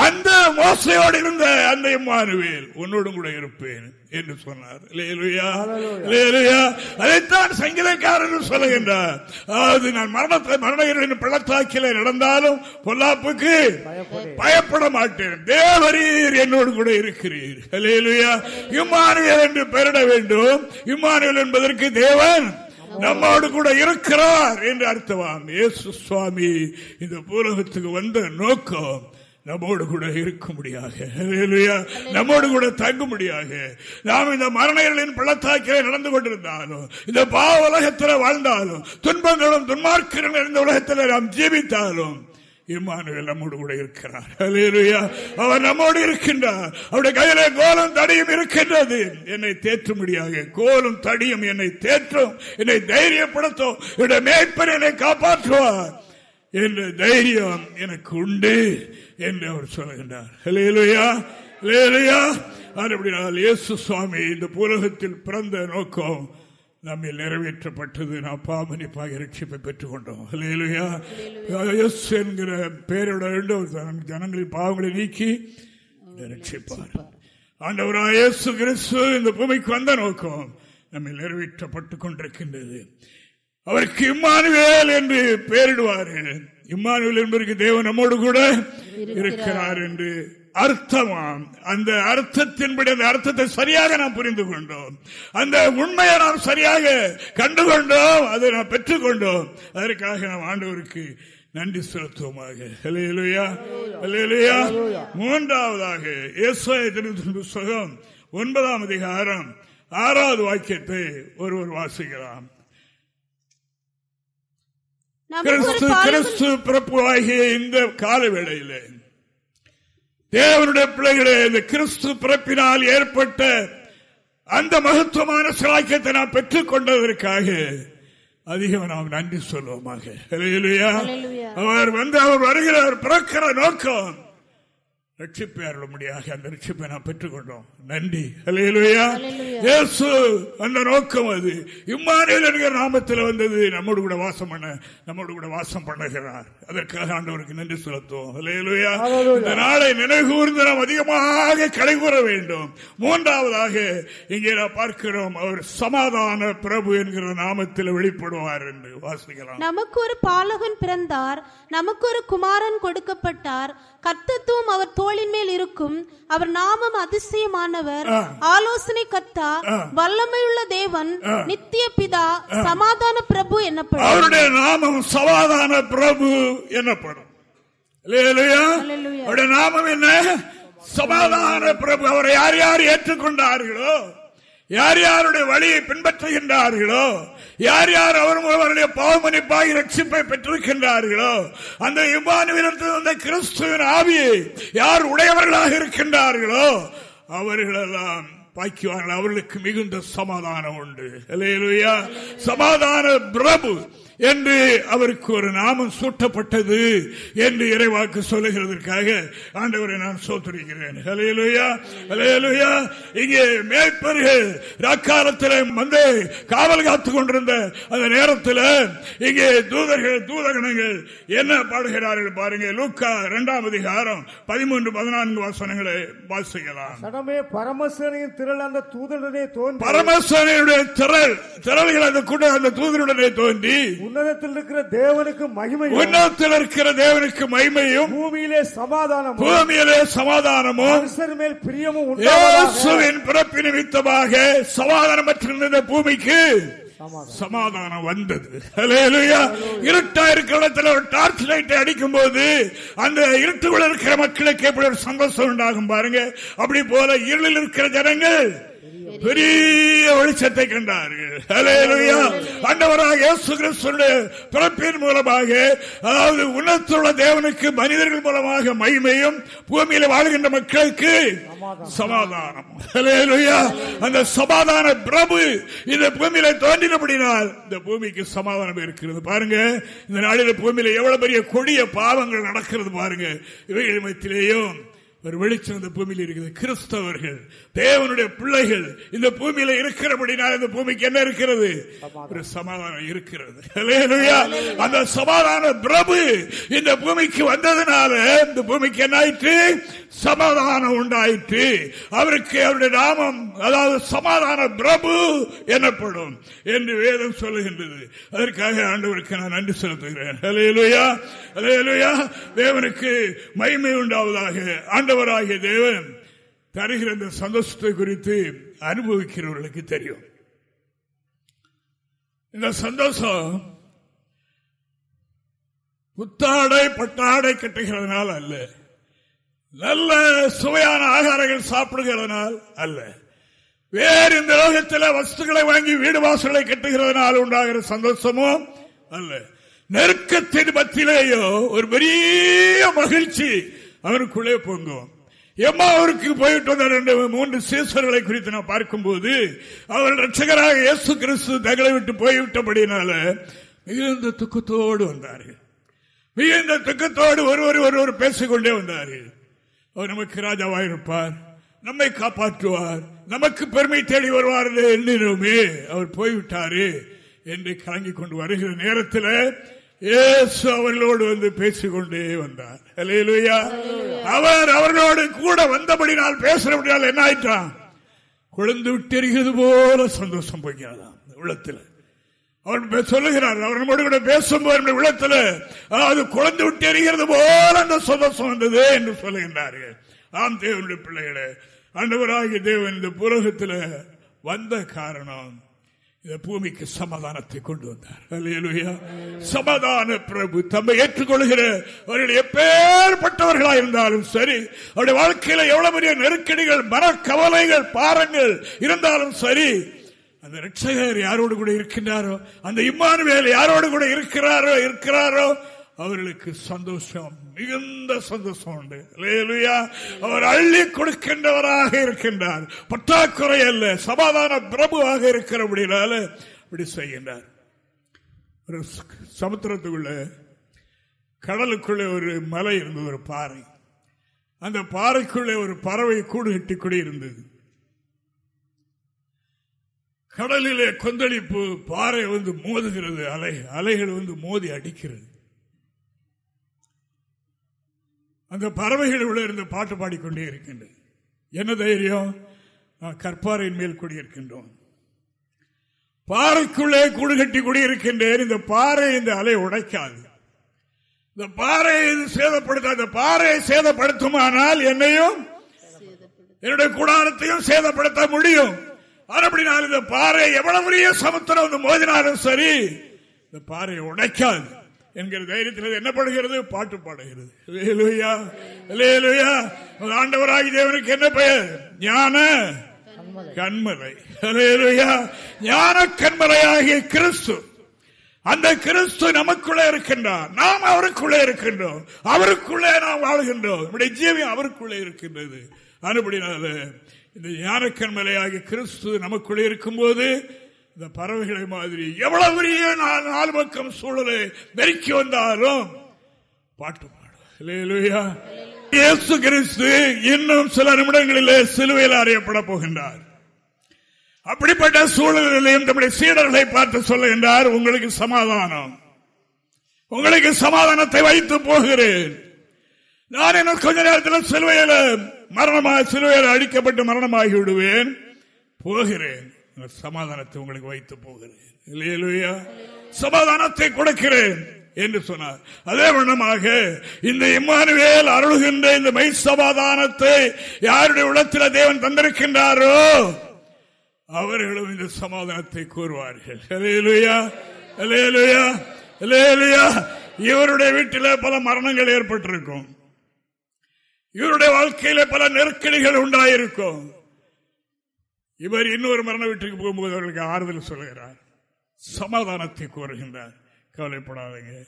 அந்த மோசையோடு இருந்த அந்த இம்மானுவேல் உன்னோடும் கூட இருப்பேன் என்று சொன்னார். அதைத்தான் சங்கீதக்காரர் சொல்லுகின்றார். அதாவது நான் மரணத்தை மரண பள்ளத்தாக்கில நடந்தாலும் பொல்லாப்புக்கு பயப்பட. மாட்டேன். தேவரீர் என்னோடு கூட இருக்கிறீர். ஹalleluya. இம்மானுவேல் என்று பெயரிட வேண்டும். இம்மானுவேல் என்பதற்கு தேவன் நம்மோடு கூட இருக்கிறார் என்று அர்த்தமாம். இயேசு சுவாமி இந்த பூலகத்துக்கு வந்த நோக்கம் நம்மோடு கூட இருக்க முடியாக நம்மோடு கூட தங்கும்படியாக. நாம் இந்த மரணங்களின் பள்ளத்தாக்கிலே நடந்து கொண்டிருந்தாலும் இந்த பாவ உலகத்தில் வாழ்ந்தாலும் துன்பங்களும் துன்மார்க்கிறோம் இந்த உலகத்தில் நாம் ஜீவித்தாலும் இம்மானுவேல் நம்மோடு கூட இருக்கிறார். அவர் நம்மோடு இருக்கின்றார். அவருடைய கையில கோலம் தடியும் இருக்கின்றது. என்னை தேற்றும்படியாக கோலும் தடியும் என்னை தேற்றும். என்னை தைரியப்படுத்தும். என்னுடைய மேய்ப்பன் என்னை காப்பாற்றுவார். என்ற தைரியம் எனக்கு உண்டு. என்று அவர் சொல்லுகின்றார் ஹalleluya. ஹalleluya. அப்படினால் இயேசு சுவாமி இந்த புலகத்தில் பிறந்த நோக்கம் நம்மில் நிறைவேற்றப்பட்டது நாம் பாமணிப்பாக ரட்சிப்பை பெற்றுக் கொண்டோம் ஹalleluya. இயேசு என்கிற பெயரோட வேண்டும் ஜனங்களின் பாவங்களை நீக்கி ரட்சிப்பார் ஆண்டவராக இயேசு கிறிஸ்து இந்த பூமிக்கு வந்த நோக்கம் நம்மில் நிறைவேற்றப்பட்டுக் கொண்டிருக்கின்றது அவருக்கு இம்மானுவேல் என்று பெயரிடுவார்கள் இம்மானுவேல் என்பதற்கு தேவன் நம்மோடு கூட இருக்கிறார் என்று அர்த்தமாம். அந்த அர்த்தத்தின்படி அந்த அர்த்தத்தை சரியாக நாம் புரிந்து கொண்டோம். அந்த உண்மையை நாம் சரியாக கண்டுகொண்டோம். அதை நாம் பெற்றுக்கொண்டோம். அதற்காக நாம் ஆண்டவருக்கு நன்றி செலுத்துவோமாக. மூன்றாவதாக புஸ்தகம் ஒன்பதாம் அதிகாரம் ஆறாவது வாக்கியத்தை ஒருவர் வாசிக்கலாம். கிறிஸ்து கிறிஸ்து பிறப்பு ஆகிய இந்த காலவேளையிலே தேவனுடைய பிள்ளைகளே இந்த கிறிஸ்து பிறப்பினால் ஏற்பட்ட அந்த மகத்துவமான சிலாக்கியத்தை நாம் பெற்றுக் கொண்டதற்காக அதிகம் நாம் நன்றி சொல்லுவோமாக. அவர் வந்து அவர் வருகிறார் பிறக்கிற நோக்கம். ரட்சிப்பை அருளும்படியாக அந்த ரட்சிப்பை நாம் பெற்றுக்கொண்டோம். நன்றி. இயேசு அந்த நோக்கம் அது. இம்மானுவேல் என்கிற நாமத்தில் வந்தது நம்மோடு கூட வாசம் பண்ண நம்மோடு கூட வாசம் பண்ணுகிறார். அதற்காக ஆண்டவருக்கு நன்றி செலுத்துவோம். ஹalleluya. இந்த நாளை நினைவு கூர்ந்து நாம் அதிகமாக கடை கூற வேண்டும். மூன்றாவதாக இங்கே நாம் பார்க்கிறோம் அவர் சமாதான பிரபு என்கிற நாமத்தில் வெளிப்படுவார் என்று வாசிக்கலாம். நமக்கு ஒரு பாலகன் பிறந்தார் நமக்கு ஒரு குமாரன் கொடுக்கப்பட்டார் கர்த்தத்துவம் அவர் தோள் தோளின் மேல் இருக்கும். அவர் நாமம் அதிசயமானவர். ஆலோசனை கர்த்தா வல்லமையுள்ள தேவன் நித்திய பிதா சமாதான பிரபு என்னப்படும். அவருடைய நாமம் சமாதான பிரபு. அல்லேலூயா. அவருடைய நாமம் என்ன? சமாதான பிரபு. அவரை யார் யார் ஏற்றுக்கொண்டார்களோ யார் யாருடைய வழியை பின்பற்றுகின்றார்களோ யார் யார் அவரும் அவருடைய பாவமணிப்பாக ரட்சிப்பை பெற்றிருக்கின்றார்களோ அந்த இம்மானுவிடத்தில் வந்த கிறிஸ்துவின் ஆவியை யார் உடையவர்களாக இருக்கின்றார்களோ அவர்களெல்லாம் பாக்கிவார்கள் அவர்களுக்கு மிகுந்த சமாதானம் உண்டு. சமாதான பிரபு என்று அவருக்கு ஒரு நாமம் சூட்டப்பட்டது என்று இறைவாக்கு சொல்லுகிறதற்காக ஆண்டவரை நான் சோத்துரிக்கிறேன் இங்கே மேய்ப்பர்கள் ராக்காலத்தில் வந்து காவல் காத்துக் கொண்டிருந்த அந்த நேரத்தில் இங்கே தூதர்கள் தூதகணங்கள் என்ன பாடுகிறார்கள் பாருங்க. லூக்கா இரண்டாம் அதிகாரம் பதிமூன்று பதினான்கு வாசனங்களை வாசிக்கலாம். சடமே திரள் அந்த தூதனுடனே தோன்றி பரமேஸ்வரனுடைய திரள் திரள்கள் அந்த கூட அந்த தூதருடனே தோன்றி உன்னதத்தில் இருக்கிற தேவனுக்கு மகிமை உன்னத்தில் இருக்கிற தேவனுக்கு மகிமையும் பூமியிலே சமாதானம் பூமியிலே சமாதானமும் மனுஷர் மேல் பிரியமும் பிறப்பு நிமித்தமாக சமாதானம் பெற்றிருந்த பூமிக்கு சமாதானம். வந்தது. இருட்டா இருக்கிற இடத்துல ஒரு டார்ச் லைட்டை அடிக்கும் போது அந்த இருட்டுக்குள்ள இருக்கிற மக்களுக்கு எப்படி ஒரு சந்தோஷம் உண்டாகும் பாருங்க. அப்படி போல இருளில் இருக்கிற ஜனங்கள் பெரிய வெளிச்சத்தை கண்டார்கள். கிறிஸ்துவினுடைய பிறப்பின் மூலமாக அதாவது உன்னத்துள்ள தேவனுக்கு மனிதர்கள் மூலமாக மகிமையும் பூமியில வாழ்கின்ற மக்களுக்கு சமாதானம். அந்த சமாதான பிரபு இந்த பூமியில தோன்றினபடினால் இந்த பூமிக்கு சமாதானம் இருக்கிறது. பாருங்க இந்த நாளில பூமியில எவ்வளவு பெரிய கொடிய பாவங்கள் நடக்கிறது பாருங்க. இவைகள் மத்தியிலேயும் ஒரு வெளிச்சம் இந்த பூமியில் இருக்குது. கிறிஸ்தவர்கள் தேவனுடைய பிள்ளைகள் இந்த பூமியில இருக்கிறபடினால் இந்த பூமிக்கு என்ன இருக்கிறது? ஒரு சமாதானம் இருக்கிறது. அந்த சமாதான பிரபு இந்த பூமிக்கு வந்ததுனால இந்த பூமிக்கு என்ன ஆயிற்று? சமாதானம் உண்டாயிற்று. அவருக்கு அவருடைய நாமம் அதாவது சமாதான பிரபு எனப்படும் என்று வேதம் சொல்லுகின்றது. அதற்காக ஆண்டவருக்கு நான் நன்றி செலுத்துகிறேன். தேவனுக்கு மகிமை உண்டாவதாக ஆண்டவராகிய தேவன் தருகிற இந்த சந்தோஷத்தை குறித்து அனுபவிக்கிறவர்களுக்கு தெரியும். இந்த சந்தோஷம் புத்தாடை பட்டாடை கட்டுகிறதுனால அல்ல. நல்ல சுவையான ஆகாரங்கள் சாப்பிடுகிறதுனால் அல்ல. வேறு இந்த லோகத்தில் வஸ்துக்களை வாங்கி வீடு வாசல்களை கட்டுகிறதுனால் உண்டாகிற சந்தோஷமும் அல்ல. நெருக்கத்தின் மத்தியிலேயோ ஒரு பெரிய மகிழ்ச்சி அவனுக்குள்ளே பொங்கும். எம்மா போயிட்டு வந்த ரெண்டு மூன்று சீசர்களை குறித்து நான் பார்க்கும்போது அவர் ரட்சகராக இயேசு கிறிஸ்து தகளை விட்டு போய்விட்டபடினால மிகுந்த துக்கத்தோடு வந்தார்கள். மிகுந்த துக்கத்தோடு ஒருவர் ஒருவர் பேசிக்கொண்டே வந்தார்கள். அவர் நமக்கு ராஜாவாயிருப்பார் நம்மை காப்பாற்றுவார் நமக்கு பெருமை தேடி வருவார் என்று எண்ணினோமே அவர் போய்விட்டாரு என்று கலங்கிக் கொண்டு வருகிற நேரத்தில் இயேசு அவர்களோடு வந்து பேசிக்கொண்டே வந்தார். அல்லேலூயா அவர் அவர்களோடு கூட வந்தபடினால் பேசுறபடினால் என்ன ஆயிட்டான் குழந்து விட்டெறிகிறது போல சந்தோஷம் போய்க்கிறான் உள்ளத்தில். அவர் சொல்லுகிறார் அவர் நம்மோடு கூட பேசும்போது நம்முடைய உள்ளத்தில் அதாவது குழந்து விட்டு போல அந்த சந்தோஷம் வந்தது என்று சொல்லுகின்றார்கள். ஆம் தேவனுடைய பிள்ளைகளே ஆண்டவராகிய தேவன் இந்த புலகத்தில் வந்த காரணம் இந்த பூமிக்கு சமாதானத்தை கொண்டு வந்தார். சமாதான பிரபு தம்மை ஏற்றுக்கொள்கிற அவர்கள் எப்பேற்பட்டவர்களாக இருந்தாலும் சரி அவருடைய வாழ்க்கையில எவ்வளவு பெரிய நெருக்கடிகள் மனக்கவலைகள் பாரங்கள் இருந்தாலும் சரி அந்த ரட்சகர் யாரோடு கூட இருக்கின்றாரோ? அந்த இம்மானுவேல் யாரோடு கூட இருக்கிறாரோ இருக்கிறாரோ? அவர்களுக்கு சந்தோஷம் மிகுந்த சந்தோஷம் உண்டு. அவர் அள்ளி கொடுக்கின்றவராக இருக்கின்றார். பற்றாக்குறை அல்ல சமாதான பிரபுவாக இருக்கிற அப்படினால இப்படி செய்கின்றார். ஒரு சமுத்திரத்துக்குள்ள கடலுக்குள்ளே ஒரு மலை இருந்தது ஒரு பாறை. அந்த பாறைக்குள்ளே ஒரு பறவை கூடு கட்டி குடியிருந்தது கடலிலே கொந்தளிப்பு பாறை வந்து மோதுகிறது அலை அலைகள் வந்து மோதி அடிக்கிறது. அந்த பறவைகள் உள்ள இருந்து பாட்டு பாடிக்கொண்டே இருக்கின்றது. என்ன தைரியம்? கற்பாறையின் மேல் குடியிருக்கின்றோம். பாறைக்குள்ளே கூடு கட்டி குடியிருக்கின்றேன். இந்த பாறை இந்த அலை உடைக்காது. இந்த பாறையை இது சேதப்படுத்த அந்த பாறையை சேதப்படுத்துமானால் என்னையும் என்னுடைய கூடாரத்தையும் சேதப்படுத்த முடியும். அப்படினால் இந்த பாறை எவ்வளவு சமுத்திரம் வந்து மோதினாலும் சரி இந்த பாறையை உடைக்காது. என்கிற தைரியத்தில் என்ன படுகிறது பாட்டு பாடுகிறது. ஆண்டவராகி தேவனுக்கு என்ன பெயர்? ஞான கண்மலை ஞான கண்மலையாகிய கிறிஸ்து. அந்த கிறிஸ்து நமக்குள்ளே இருக்கின்றார். நாம் அவருக்குள்ளே இருக்கின்றோம். அவருக்குள்ளே நாம் வாழ்கின்றோம். நம்முடைய ஜீவியம் அவருக்குள்ளே இருக்கின்றது. அதுபடினால இந்த ஞானக்கண்மலையாகிய கிறிஸ்து நமக்குள்ளே இருக்கும்போது இந்த பறவைகளை மாதிரி எவ்வளவு பெரிய நாலு பக்கம் சூழலை நெருக்கி வந்தாலும் பாட்டு பாடுவா இயேசு கிறிஸ்து இன்னும் சில நிமிடங்களிலே சிலுவையில் அறியப்பட போகின்றார். அப்படிப்பட்ட சூழலிலையும் நம்முடைய சீடர்களை பார்த்து சொல்லுகின்றார் உங்களுக்கு சமாதானம். உங்களுக்கு சமாதானத்தை வைத்து போகிறேன். நான் என்ன கொஞ்ச நேரத்தில் சிலுவையில் மரணமாக சிலுவையில் அடிக்கப்பட்டு மரணமாகி விடுவேன் போகிறேன். சமாதானத்தை உங்களுக்கு வைத்து போகிறேன். இல்லையா சமாதானத்தை கொடுக்கிறேன் என்று சொன்னார். அதே வண்ணமாக இந்த இம்மானுவேல் அருள்கின்ற இந்த மை சமாதானத்தை யாருடைய உடத்தில் தேவன் தந்திருக்கின்றாரோ அவர்களும் இந்த சமாதானத்தை கூறுவார்கள். இவருடைய வீட்டில் பல மரணங்கள் ஏற்பட்டிருக்கும். இவருடைய வாழ்க்கையில பல நெருக்கடிகள் உண்டாயிருக்கும். இவர் இன்னொரு மரண வீட்டுக்கு போகும்போது அவர்களுக்கு ஆறுதல் சொல்லுகிறார். சமாதானத்தை கோருகின்றார். கவலைப்படாதீங்க.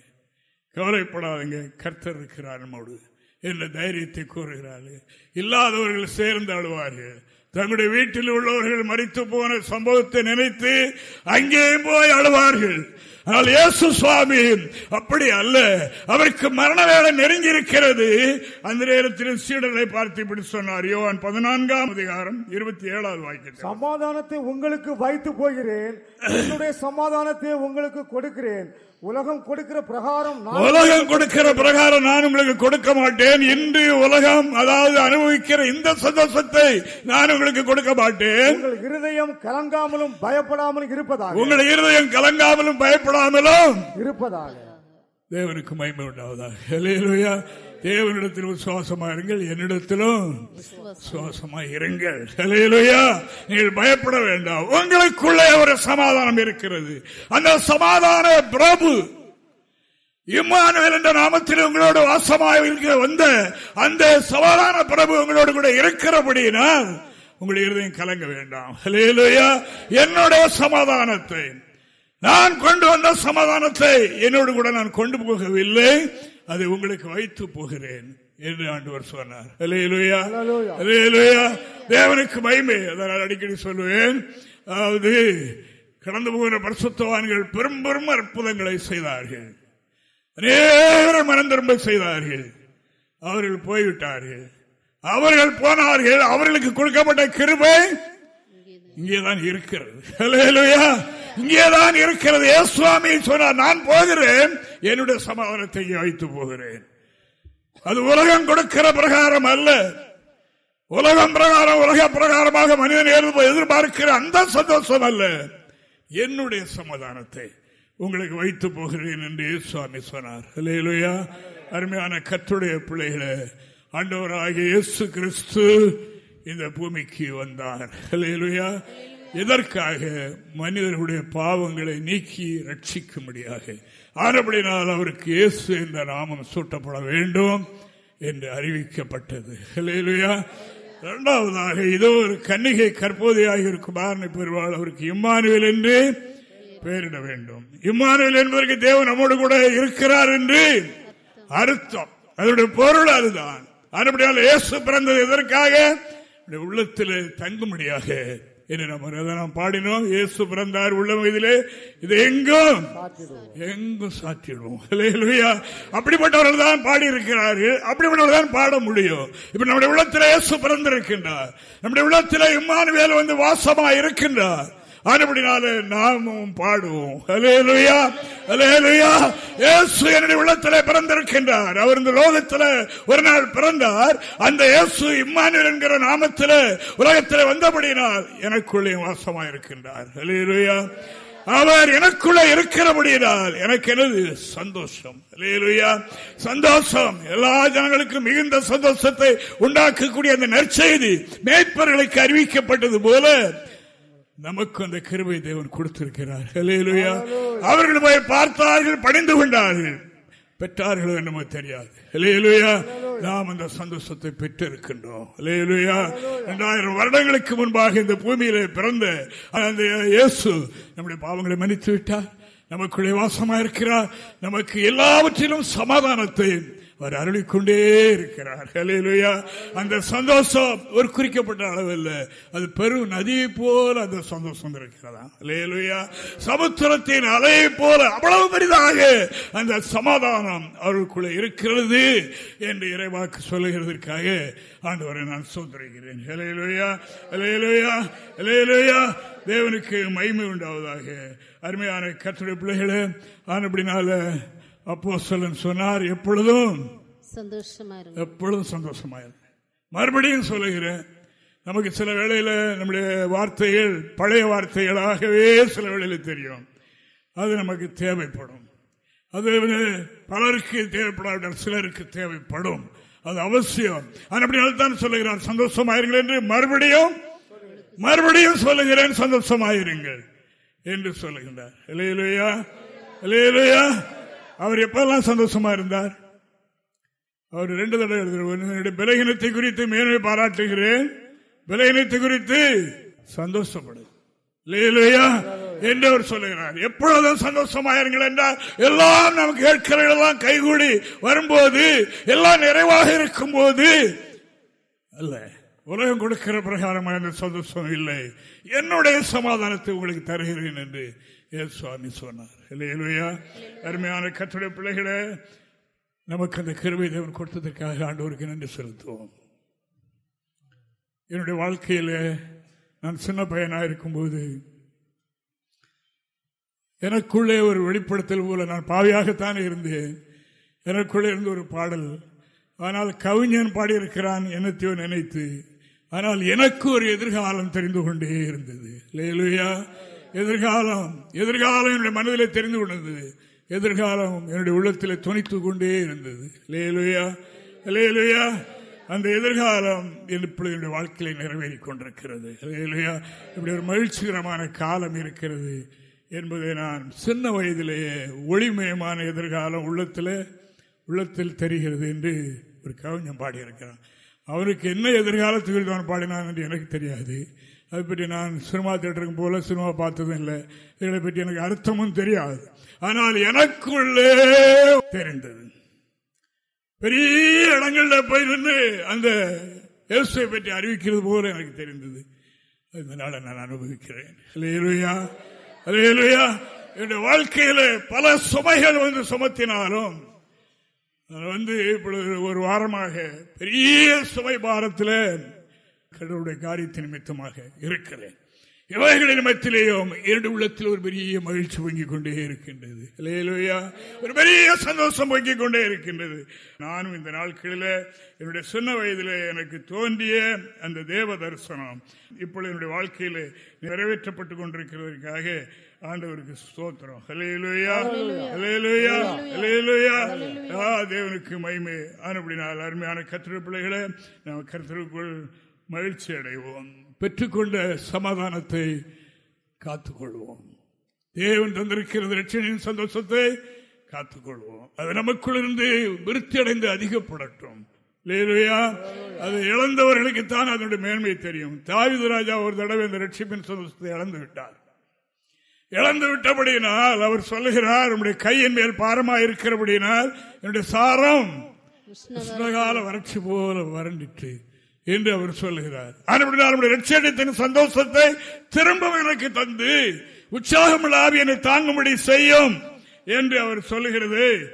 கவலைப்படாதீங்க. கர்த்தர் இருக்கிறார் நம்மோடு. என்ற தைரியத்தை கூறுகிறார்கள் இல்லாதவர்கள் சேர்ந்து அழுவார்கள். தங்களுடைய வீட்டில் உள்ளவர்கள் மறித்து போன சம்பவத்தை நினைத்து அங்கேயும் போய் அழுவார்கள். ஆனால் இயேசு சுவாமி அப்படி அல்ல. அவருக்கு மரண வேலை நெருங்கி இருக்கிறது அந்த நேரத்தில் சீடர்களை பார்த்து இப்படி சொன்னார். யோவான் பதினான்காம் அதிகாரம் இருபத்தி ஏழாவது வாக்கியம் சமாதானத்தை உங்களுக்கு வைத்து போகிறேன். என்னுடைய சமாதானத்தை உங்களுக்கு கொடுக்கிறேன். உலகம் கொடுக்கிற பிரகாரம் உலகம் கொடுக்கிற பிரகாரம் நான் உங்களுக்கு கொடுக்க மாட்டேன். இன்று உலகம் அதாவது அனுபவிக்கிற இந்த சந்தோஷத்தை நான் உங்களுக்கு கொடுக்க மாட்டேன். உங்கள் இருதயம் கலங்காமலும் பயப்படாமலும் இருப்பதாக. உங்கள் இருதயம் கலங்காமலும் பயப்படாமலும் இருப்பதாக. தேவனுக்கு மயமை உண்டாவதாக. தேவனிடத்தில் விசுவாசமா இருங்கள் என்னிடத்திலும் விசுவாசமா. இருங்கள். நீங்கள் பயப்பட வேண்டாம். உங்களுக்குள்ளே ஒரு சமாதானம் இருக்கிறது. அந்த சமாதான பிரபு இம்மானுவேல் என்ற நாமத்தில் உங்களோட வாசமாக வந்த அந்த சமாதான பிரபு உங்களோடு கூட இருக்கிறபடியினால் உங்களுடைய இருதயம் கலங்க வேண்டாம். என்னுடைய சமாதானத்தை நான் கொண்டு வந்த சமாதானத்தை என்னோடு கூட நான் கொண்டு போகவில்லை. அதை உங்களுக்கு வைத்து போகிறேன் என்று ஆண்டவர் சொன்னார். தேவனுக்கு மயிமை அதனால் அடிக்கடி சொல்லுவேன். அதாவது கடந்து போகிற பரிசுத்தவான்கள் பெரும் பெரும் அற்புதங்களை செய்தார்கள். அநேகரும் மனம் திரும்ப செய்தார்கள். அவர்கள் போய்விட்டார்கள். அவர்கள் போனார்கள். அவர்களுக்கு கொடுக்கப்பட்ட கிருபை இங்கேதான் இருக்கிறது. இங்கேதான் இருக்கிறது. சுவாமி சொன்னார் நான் போகிறேன். என்னுடைய சமாதானத்தை வைத்து போகிறேன். அது உலகம் கொடுக்கிற பிரகாரம் அல்ல. உலகம் பிரகாரம் உலக பிரகாரமாக மனிதன் எதிர்பார்க்கிற அந்த சந்தோஷம் அல்ல. என்னுடைய சமாதானத்தை உங்களுக்கு வைத்து போகிறேன் என்று சுவாமி சொன்னார். இல்லையா அருமையான கற்றுடைய பிள்ளைகளை ஆண்டவராகிய இயேசு கிறிஸ்து இந்த பூமிக்கு வந்தார். இல்லையா எதற்காக? மனிதர்களுடைய பாவங்களை நீக்கி ரட்சிக்கும்படியாக. ஆனபடினால் அவருக்கு இயேசு என்ற நாமம் சூட்டப்பட வேண்டும் என்று அறிவிக்கப்பட்டது. இரண்டாவதாக இதோ ஒரு கன்னிகை கற்போதையாக இருக்கும் பாரணை பெறுவாள் அவருக்கு இம்மானுவேல் என்று பெயரிட வேண்டும். இம்மானுவேல் என்பதற்கு தேவன் நம்மோடு கூட இருக்கிறார் என்று அர்த்தம். அதனுடைய பொருள் அதுதான். அதுபடியால் இயேசு பிறந்தது எதற்காக? உள்ளத்தில் தங்கும்படியாக என்று நம்ம நாம் பாடினோம். இயேசு பிறந்தார் உள்ள வயதிலே இது எங்கும் எங்கும் சாத்திடுவோம். அப்படிப்பட்டவர்கள் தான் பாடி இருக்கிறார்கள் அப்படிப்பட்டவர்கள் தான் பாட முடியும். இப்ப நம்முடைய உள்ளத்தில் இயேசு பிறந்திருக்கின்றார். நம்முடைய உள்ளத்தில் இம்மானுவேல் வந்து வாசமா இருக்கின்றார் அதுபடினாலே நாமும் பாடுவோம். என்னுடைய உள்ளத்திலே பிறந்திருக்கின்றார். அவர் இந்த லோகத்தில் ஒரு நாள் பிறந்தார். அந்த இயேசு இம்மானுவல் என்கிற நாமத்தில் உலகத்தில் வந்தபடினால் எனக்குள்ளே வாசமாயிருக்கின்றார். அவர் எனக்குள்ள இருக்கிறபடியால் எனக்கு எனது சந்தோஷம். சந்தோஷம். எல்லா ஜனங்களுக்கும் மிகுந்த சந்தோஷத்தை உண்டாக்கக்கூடிய அந்த நற்செய்தி மேய்ப்பர்களுக்கு அறிவிக்கப்பட்டது போல நமக்கு அந்த கிருபை தேவன் கொடுத்திருக்கிறார். அவர்கள் போய் பார்த்தார்கள் பணிந்து கொண்டார்கள். பெற்றார்களோ என்னமோ தெரியாது. இல்லையிலுயா நாம் அந்த சந்தோஷத்தை பெற்றிருக்கின்றோம். இல்லையிலுயா இரண்டாயிரம் வருடங்களுக்கு முன்பாக இந்த பூமியில பிறந்த அந்த இயேசு நம்முடைய பாவங்களை மன்னித்து விட்டார் நமக்குள்ளே வாசமா இருக்கிறார் நமக்கு எல்லாவற்றிலும் சமாதானத்தை அவர் அருளிக்கொண்டே இருக்கிறார். ஹalleluya. அந்த சந்தோஷம் ஒரு குறிக்கப்பட்ட அளவில் அது பெரும் நதியை போல அந்த சந்தோஷம் இருக்கிறதா? ஹalleluya. சமுத்திரத்தின் அலையை போல அவ்வளவு பெரிதாக அந்த சமாதானம் அவர்களுக்குள்ள இருக்கிறது என்று இறைவாக்கு சொல்லுகிறதற்காக ஆண்டவரை நான் சோதரிக்கிறேன் ஹalleluya. ஹalleluya. ஹalleluya. தேவனுக்கு மகிமை உண்டாவதாக. அருமையான கற்றுடைய பிள்ளைகளே ஆனப்படினால அப்போ சொன்னார் எப்பொழுதும் சந்தோஷமா எப்பொழுதும் சந்தோஷமாயிருங்க மறுபடியும் சொல்லுகிறேன் நமக்கு சில வேளையில நம்முடைய வார்த்தைகள் பழைய வார்த்தைகளாகவே சில வேளையில தெரியும். அது நமக்கு தேவைப்படும். அது பலருக்கு தேவைப்படாவிட்டால் சிலருக்கு தேவைப்படும். அது அவசியம். அப்படினால்தான் தான் சொல்லுகிறார் சந்தோஷமாயிருங்கள் என்று மறுபடியும் மறுபடியும் சொல்லுகிறேன் சந்தோஷமாயிருங்கள் என்று சொல்லுகின்றார். இல்லையிலையா இல்லையிலையா அவர் எப்பெல்லாம் சந்தோஷமா இருந்தார்? அவர் ரெண்டு தடவை எழுதுகிறார் பலகீனத்தை குறித்து மேன்மை பாராட்டுகிறேன். பலகீனத்தை குறித்து சந்தோஷப்படு. இல்லையா என்று அவர் சொல்லுகிறார். எப்பொழுதும் சந்தோஷமாயிருங்கள் என்றால் எல்லாம் நமக்கு கேட்கிறதெல்லாம் கைகூடி வரும்போது எல்லாம் நிறைவாக இருக்கும் போது அல்ல உலகம் கொடுக்கிற பிரகாரமான சந்தோஷம் இல்லை. என்னுடைய சமாதானத்தை உங்களுக்கு தருகிறேன் என்று சுவாமி சொன்னார். இல்லையா அருமையான கற்றுடைய பிள்ளைகளை நமக்கு அந்த கிருவை தேவன் கொடுத்ததற்காக ஆண்டவருக்கு நன்றி செலுத்துவோம். என்னுடைய வாழ்க்கையில் நான் சின்ன பையனாக இருக்கும்போது எனக்குள்ளே ஒரு வெளிப்படுத்தல் போல நான் பாவியாகத்தான் இருந்தேன். எனக்குள்ளே இருந்த ஒரு பாடல் ஆனால் கவிஞன் பாடியிருக்கிறான் என்னத்தையோ நினைத்து ஆனால் எனக்கு ஒரு எதிர்காலம் தெரிந்து கொண்டே இருந்தது. லேலுயா எதிர்காலம் எதிர்காலம் என்னுடைய மனதில் தெரிந்து கொண்டது. எதிர்காலம் என்னுடைய உள்ளத்தில் துணித்து கொண்டே இருந்தது. லேலுயா லேலுயா அந்த எதிர்காலம் என்னுடைய வாழ்க்கையை நிறைவேறி கொண்டிருக்கிறது. லேலுயா இப்படி ஒரு மகிழ்ச்சிகரமான காலம் இருக்கிறது என்பதை நான் சின்ன வயதிலேயே ஒளிமயமான எதிர்காலம் உள்ளத்தில் உள்ளத்தில் தெரிகிறது என்று ஒரு கவிஞம் பாடியிருக்கிறான். அவருக்கு என்ன எதிர்காலத்துக்கு தான் பாடினான் என்று எனக்கு தெரியாது. அதை பற்றி நான் சினிமா தேட்டருக்கு போல சினிமா பார்த்ததும் இல்லை. இதை பற்றி எனக்கு அர்த்தமும் தெரியாது. ஆனால் எனக்குள்ளே தெரிந்தது. பெரிய இடங்களில் போய் நின்று அந்த இயேசுவை பற்றி அறிவிக்கிறது போல எனக்கு தெரிந்தது. அதனால நான் அனுபவிக்கிறேன். என்னுடைய வாழ்க்கையில பல சுமைகள் வந்து சுமத்தினாலும் வந்து இப்பொழுது ஒரு வாரமாக பெரிய சுமை பாரத்தில் கடவுளுடைய காரியத்தின் நிமித்தமாக இருக்கிறேன். இவைகளின் மத்திலேயும் இரண்டு உள்ளத்தில் ஒரு பெரிய மகிழ்ச்சி பொங்கிக் கொண்டே இருக்கின்றது. ஒரு பெரிய சந்தோஷம் பொங்கிக் கொண்டே இருக்கின்றது. நானும் இந்த நாட்களில் என்னுடைய சின்ன வயதில் எனக்கு தோன்றிய அந்த தேவ தரிசனம் இப்பொழுது என்னுடைய வாழ்க்கையில் நிறைவேற்றப்பட்டுக் கொண்டிருக்கிறதுக்காக ஆண்டவருக்கு ஸ்தோத்திரம். தேவனுக்கு மய்மை ஆனப்படினால் அருமையான கத்திர பிள்ளைகளை நாம் கருத்திற்குள் மகிழ்ச்சி அடைவோம் பெற்றுக்கொண்ட சமாதானத்தை காத்துக்கொள்வோம். தேவன் தந்திருக்கிறது ரட்சணியின் சந்தோஷத்தை காத்துக்கொள்வோம். அது நமக்குள் இருந்து விருத்தி அடைந்து அதிகப்படட்டும். லேலுயா அது இழந்தவர்களுக்குத்தான் அதனுடைய மேன்மை தெரியும். தாவித ராஜா ஒரு தடவை இந்த ரட்சிப்பின் சந்தோஷத்தை இழந்து விட்டார். இழந்து விட்டபடியினால் அவர் சொல்லுகிறார் நம்முடைய கையின் மேல் பாரமா இருக்கிறபடியினால் என்னுடைய சாரம் உஷ்ணகால வறட்சி போல வறண்டிட்டு என்று அவர் சொல்லுகிறார். நம்முடைய சந்தோஷத்தை திரும்பவர்களுக்கு எனக்கு தந்து உற்சாகமுள்ள ஆவியனை தாங்கும்படி செய்யும் என்று அவர் சொல்லுகிறது.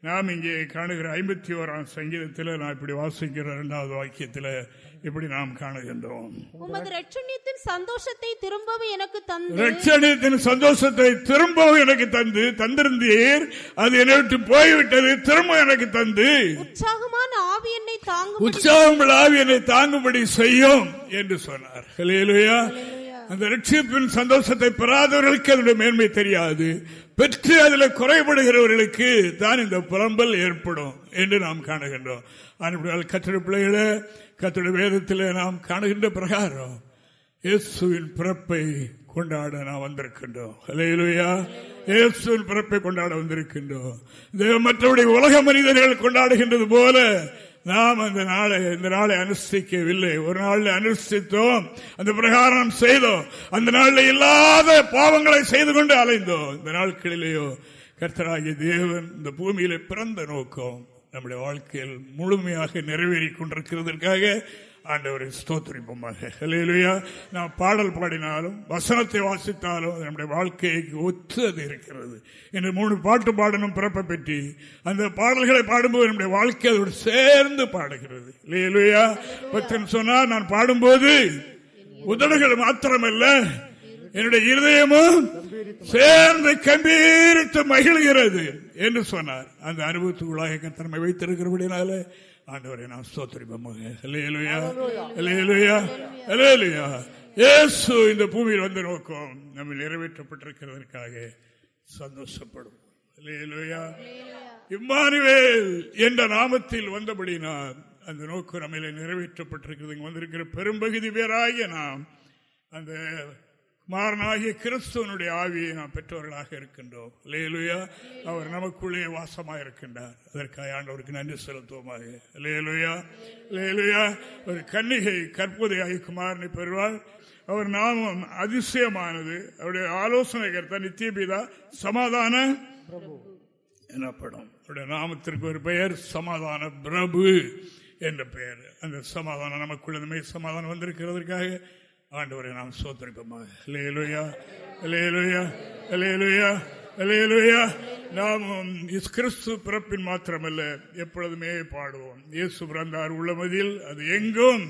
நாம் இங்கே காணுகிற ஐம்பத்தி ஓராம் சங்கீதத்தில் நான் இப்படி வாசிக்கிற இரண்டாவது வாக்கியத்தில் இப்படி நாம் காணுகின்றோம். சந்தோஷத்தை திரும்பவும் எனக்கு தந்து. ரட்சணியத்தின் சந்தோஷத்தை திரும்பவும் எனக்கு தந்து தந்திருந்தீர். அது என்னை விட்டு போய்விட்டது திரும்ப எனக்கு தந்து. உற்சாகமான ஆவி என்னை தாங்கும் உற்சாகம் ஆவி என்னை தாங்கும்படி செய்யும் என்று சொன்னார். அந்த ரட்சிப்பின் சந்தோஷத்தை பெறாதவர்களுக்கு அதனுடைய மேன்மை தெரியாது. பெற்று அதில் குறைபடுகிறவர்களுக்கு தான் இந்த புலம்பல் ஏற்படும் என்று நாம் காணுகின்றோம். ஆனால் கத்திர பிள்ளைகள கத்துடைய வேதத்தில் நாம் காணுகின்ற பிரகாரம் இயேசுவின் பிறப்பை கொண்டாட நாம் வந்திருக்கின்றோம். அலையிலுயா இயேசுவின் பிறப்பை கொண்டாட வந்திருக்கின்றோம். தேவ மற்றபடி உலக மனிதர்கள் கொண்டாடுகின்றது போல நாம் அந்த நாளை இந்த நாளை அனுஷ்டிக்கவில்லை. ஒரு நாளில் அனுஷ்டித்தோம். அந்த பிரகாரம் செய்தோம். அந்த நாளில் இல்லாத பாவங்களை செய்து கொண்டு அலைந்தோம். இந்த நாட்களிலேயோ கர்த்தராகிய தேவன் இந்த பூமியில பிறந்த நோக்கம் நம்முடைய வாழ்க்கையில் முழுமையாக நிறைவேறி கொண்டிருக்கிறதற்காக ஆண்டவரை ஸ்தோத்திரிப்போமாக இல்லையிலையா நாம் பாடல் பாடினாலும் வசனத்தை வாசித்தாலும் அது நம்முடைய வாழ்க்கைக்கு ஒத்து அது இருக்கிறது. என்று மூணு பாட்டு பாடணும் பிறப்பை பற்றி. அந்த பாடல்களை பாடும்போது நம்முடைய வாழ்க்கை அதோடு சேர்ந்து பாடுகிறது. இல்லையிலையா பக்தன் சொன்னால் நான் பாடும்போது உதடுகள் மாத்திரமல்ல என்னுடைய இருதயமும் சேர்ந்து கம்பீரித்து மகிழ்கிறது என்று சொன்னார். அந்த அனுபவத்துக்குள்ளாக கத்தனமை வைத்திருக்கிறபடினால ஆண்டவரை நாம் ஹalleluya இயேசு இந்த பூமியில் வந்த நோக்கம் நம்ம நிறைவேற்றப்பட்டிருக்கிறதற்காக சந்தோஷப்படும். இம்மானுவேல் என்ற நாமத்தில் வந்தபடினால் அந்த நோக்கம் நம்மிலே நிறைவேற்றப்பட்டிருக்கிறது. வந்திருக்கிற பெரும்பகுதி பேராகிய நாம் அந்த மாறனாகிய கிறிஸ்துவனுடைய ஆவியை நாம் பெற்றவர்களாக இருக்கின்றோம். லேலுயா அவர் நமக்குள்ளே வாசமாக இருக்கின்றார் அதற்காக ஆண்டவருக்கு நன்றி செலுத்துவோமாக. லேலுயா லேலுயா ஒரு கன்னிகை கற்பதையாகி குமாரனை பெறுவார். அவர் நாமம் அதிசயமானது. அவருடைய ஆலோசனை கருத்த நித்தியபிதா சமாதான எனப்படும். அவருடைய நாமத்திற்கு ஒரு பெயர் சமாதான பிரபு என்ற பெயர். அந்த சமாதானம் நமக்குள்ளதுமே சமாதானம் வந்திருக்கிறதற்காக ஆண்டவரை நாம் சோத்தரிப்போமாக லேலுயா லேலுயா லேலுயா லேலுயா நாம் கிறிஸ்து பிறப்பின் மாத்திரமல்ல எப்பொழுதுமே பாடுவோம். இயேசு பிறந்தார் உள்ளமதில் அது எங்கும்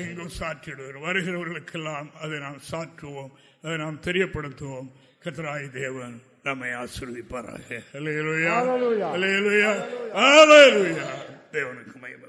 எங்கும் சாற்றிடுவோம் வருகிறவர்களுக்கெல்லாம் அதை நாம் சாற்றுவோம் அதை நாம் தெரியப்படுத்துவோம். கத்தராய் தேவன் நம்மை ஆசிர்வதிப்பாராக. தேவனுக்கு மகிமை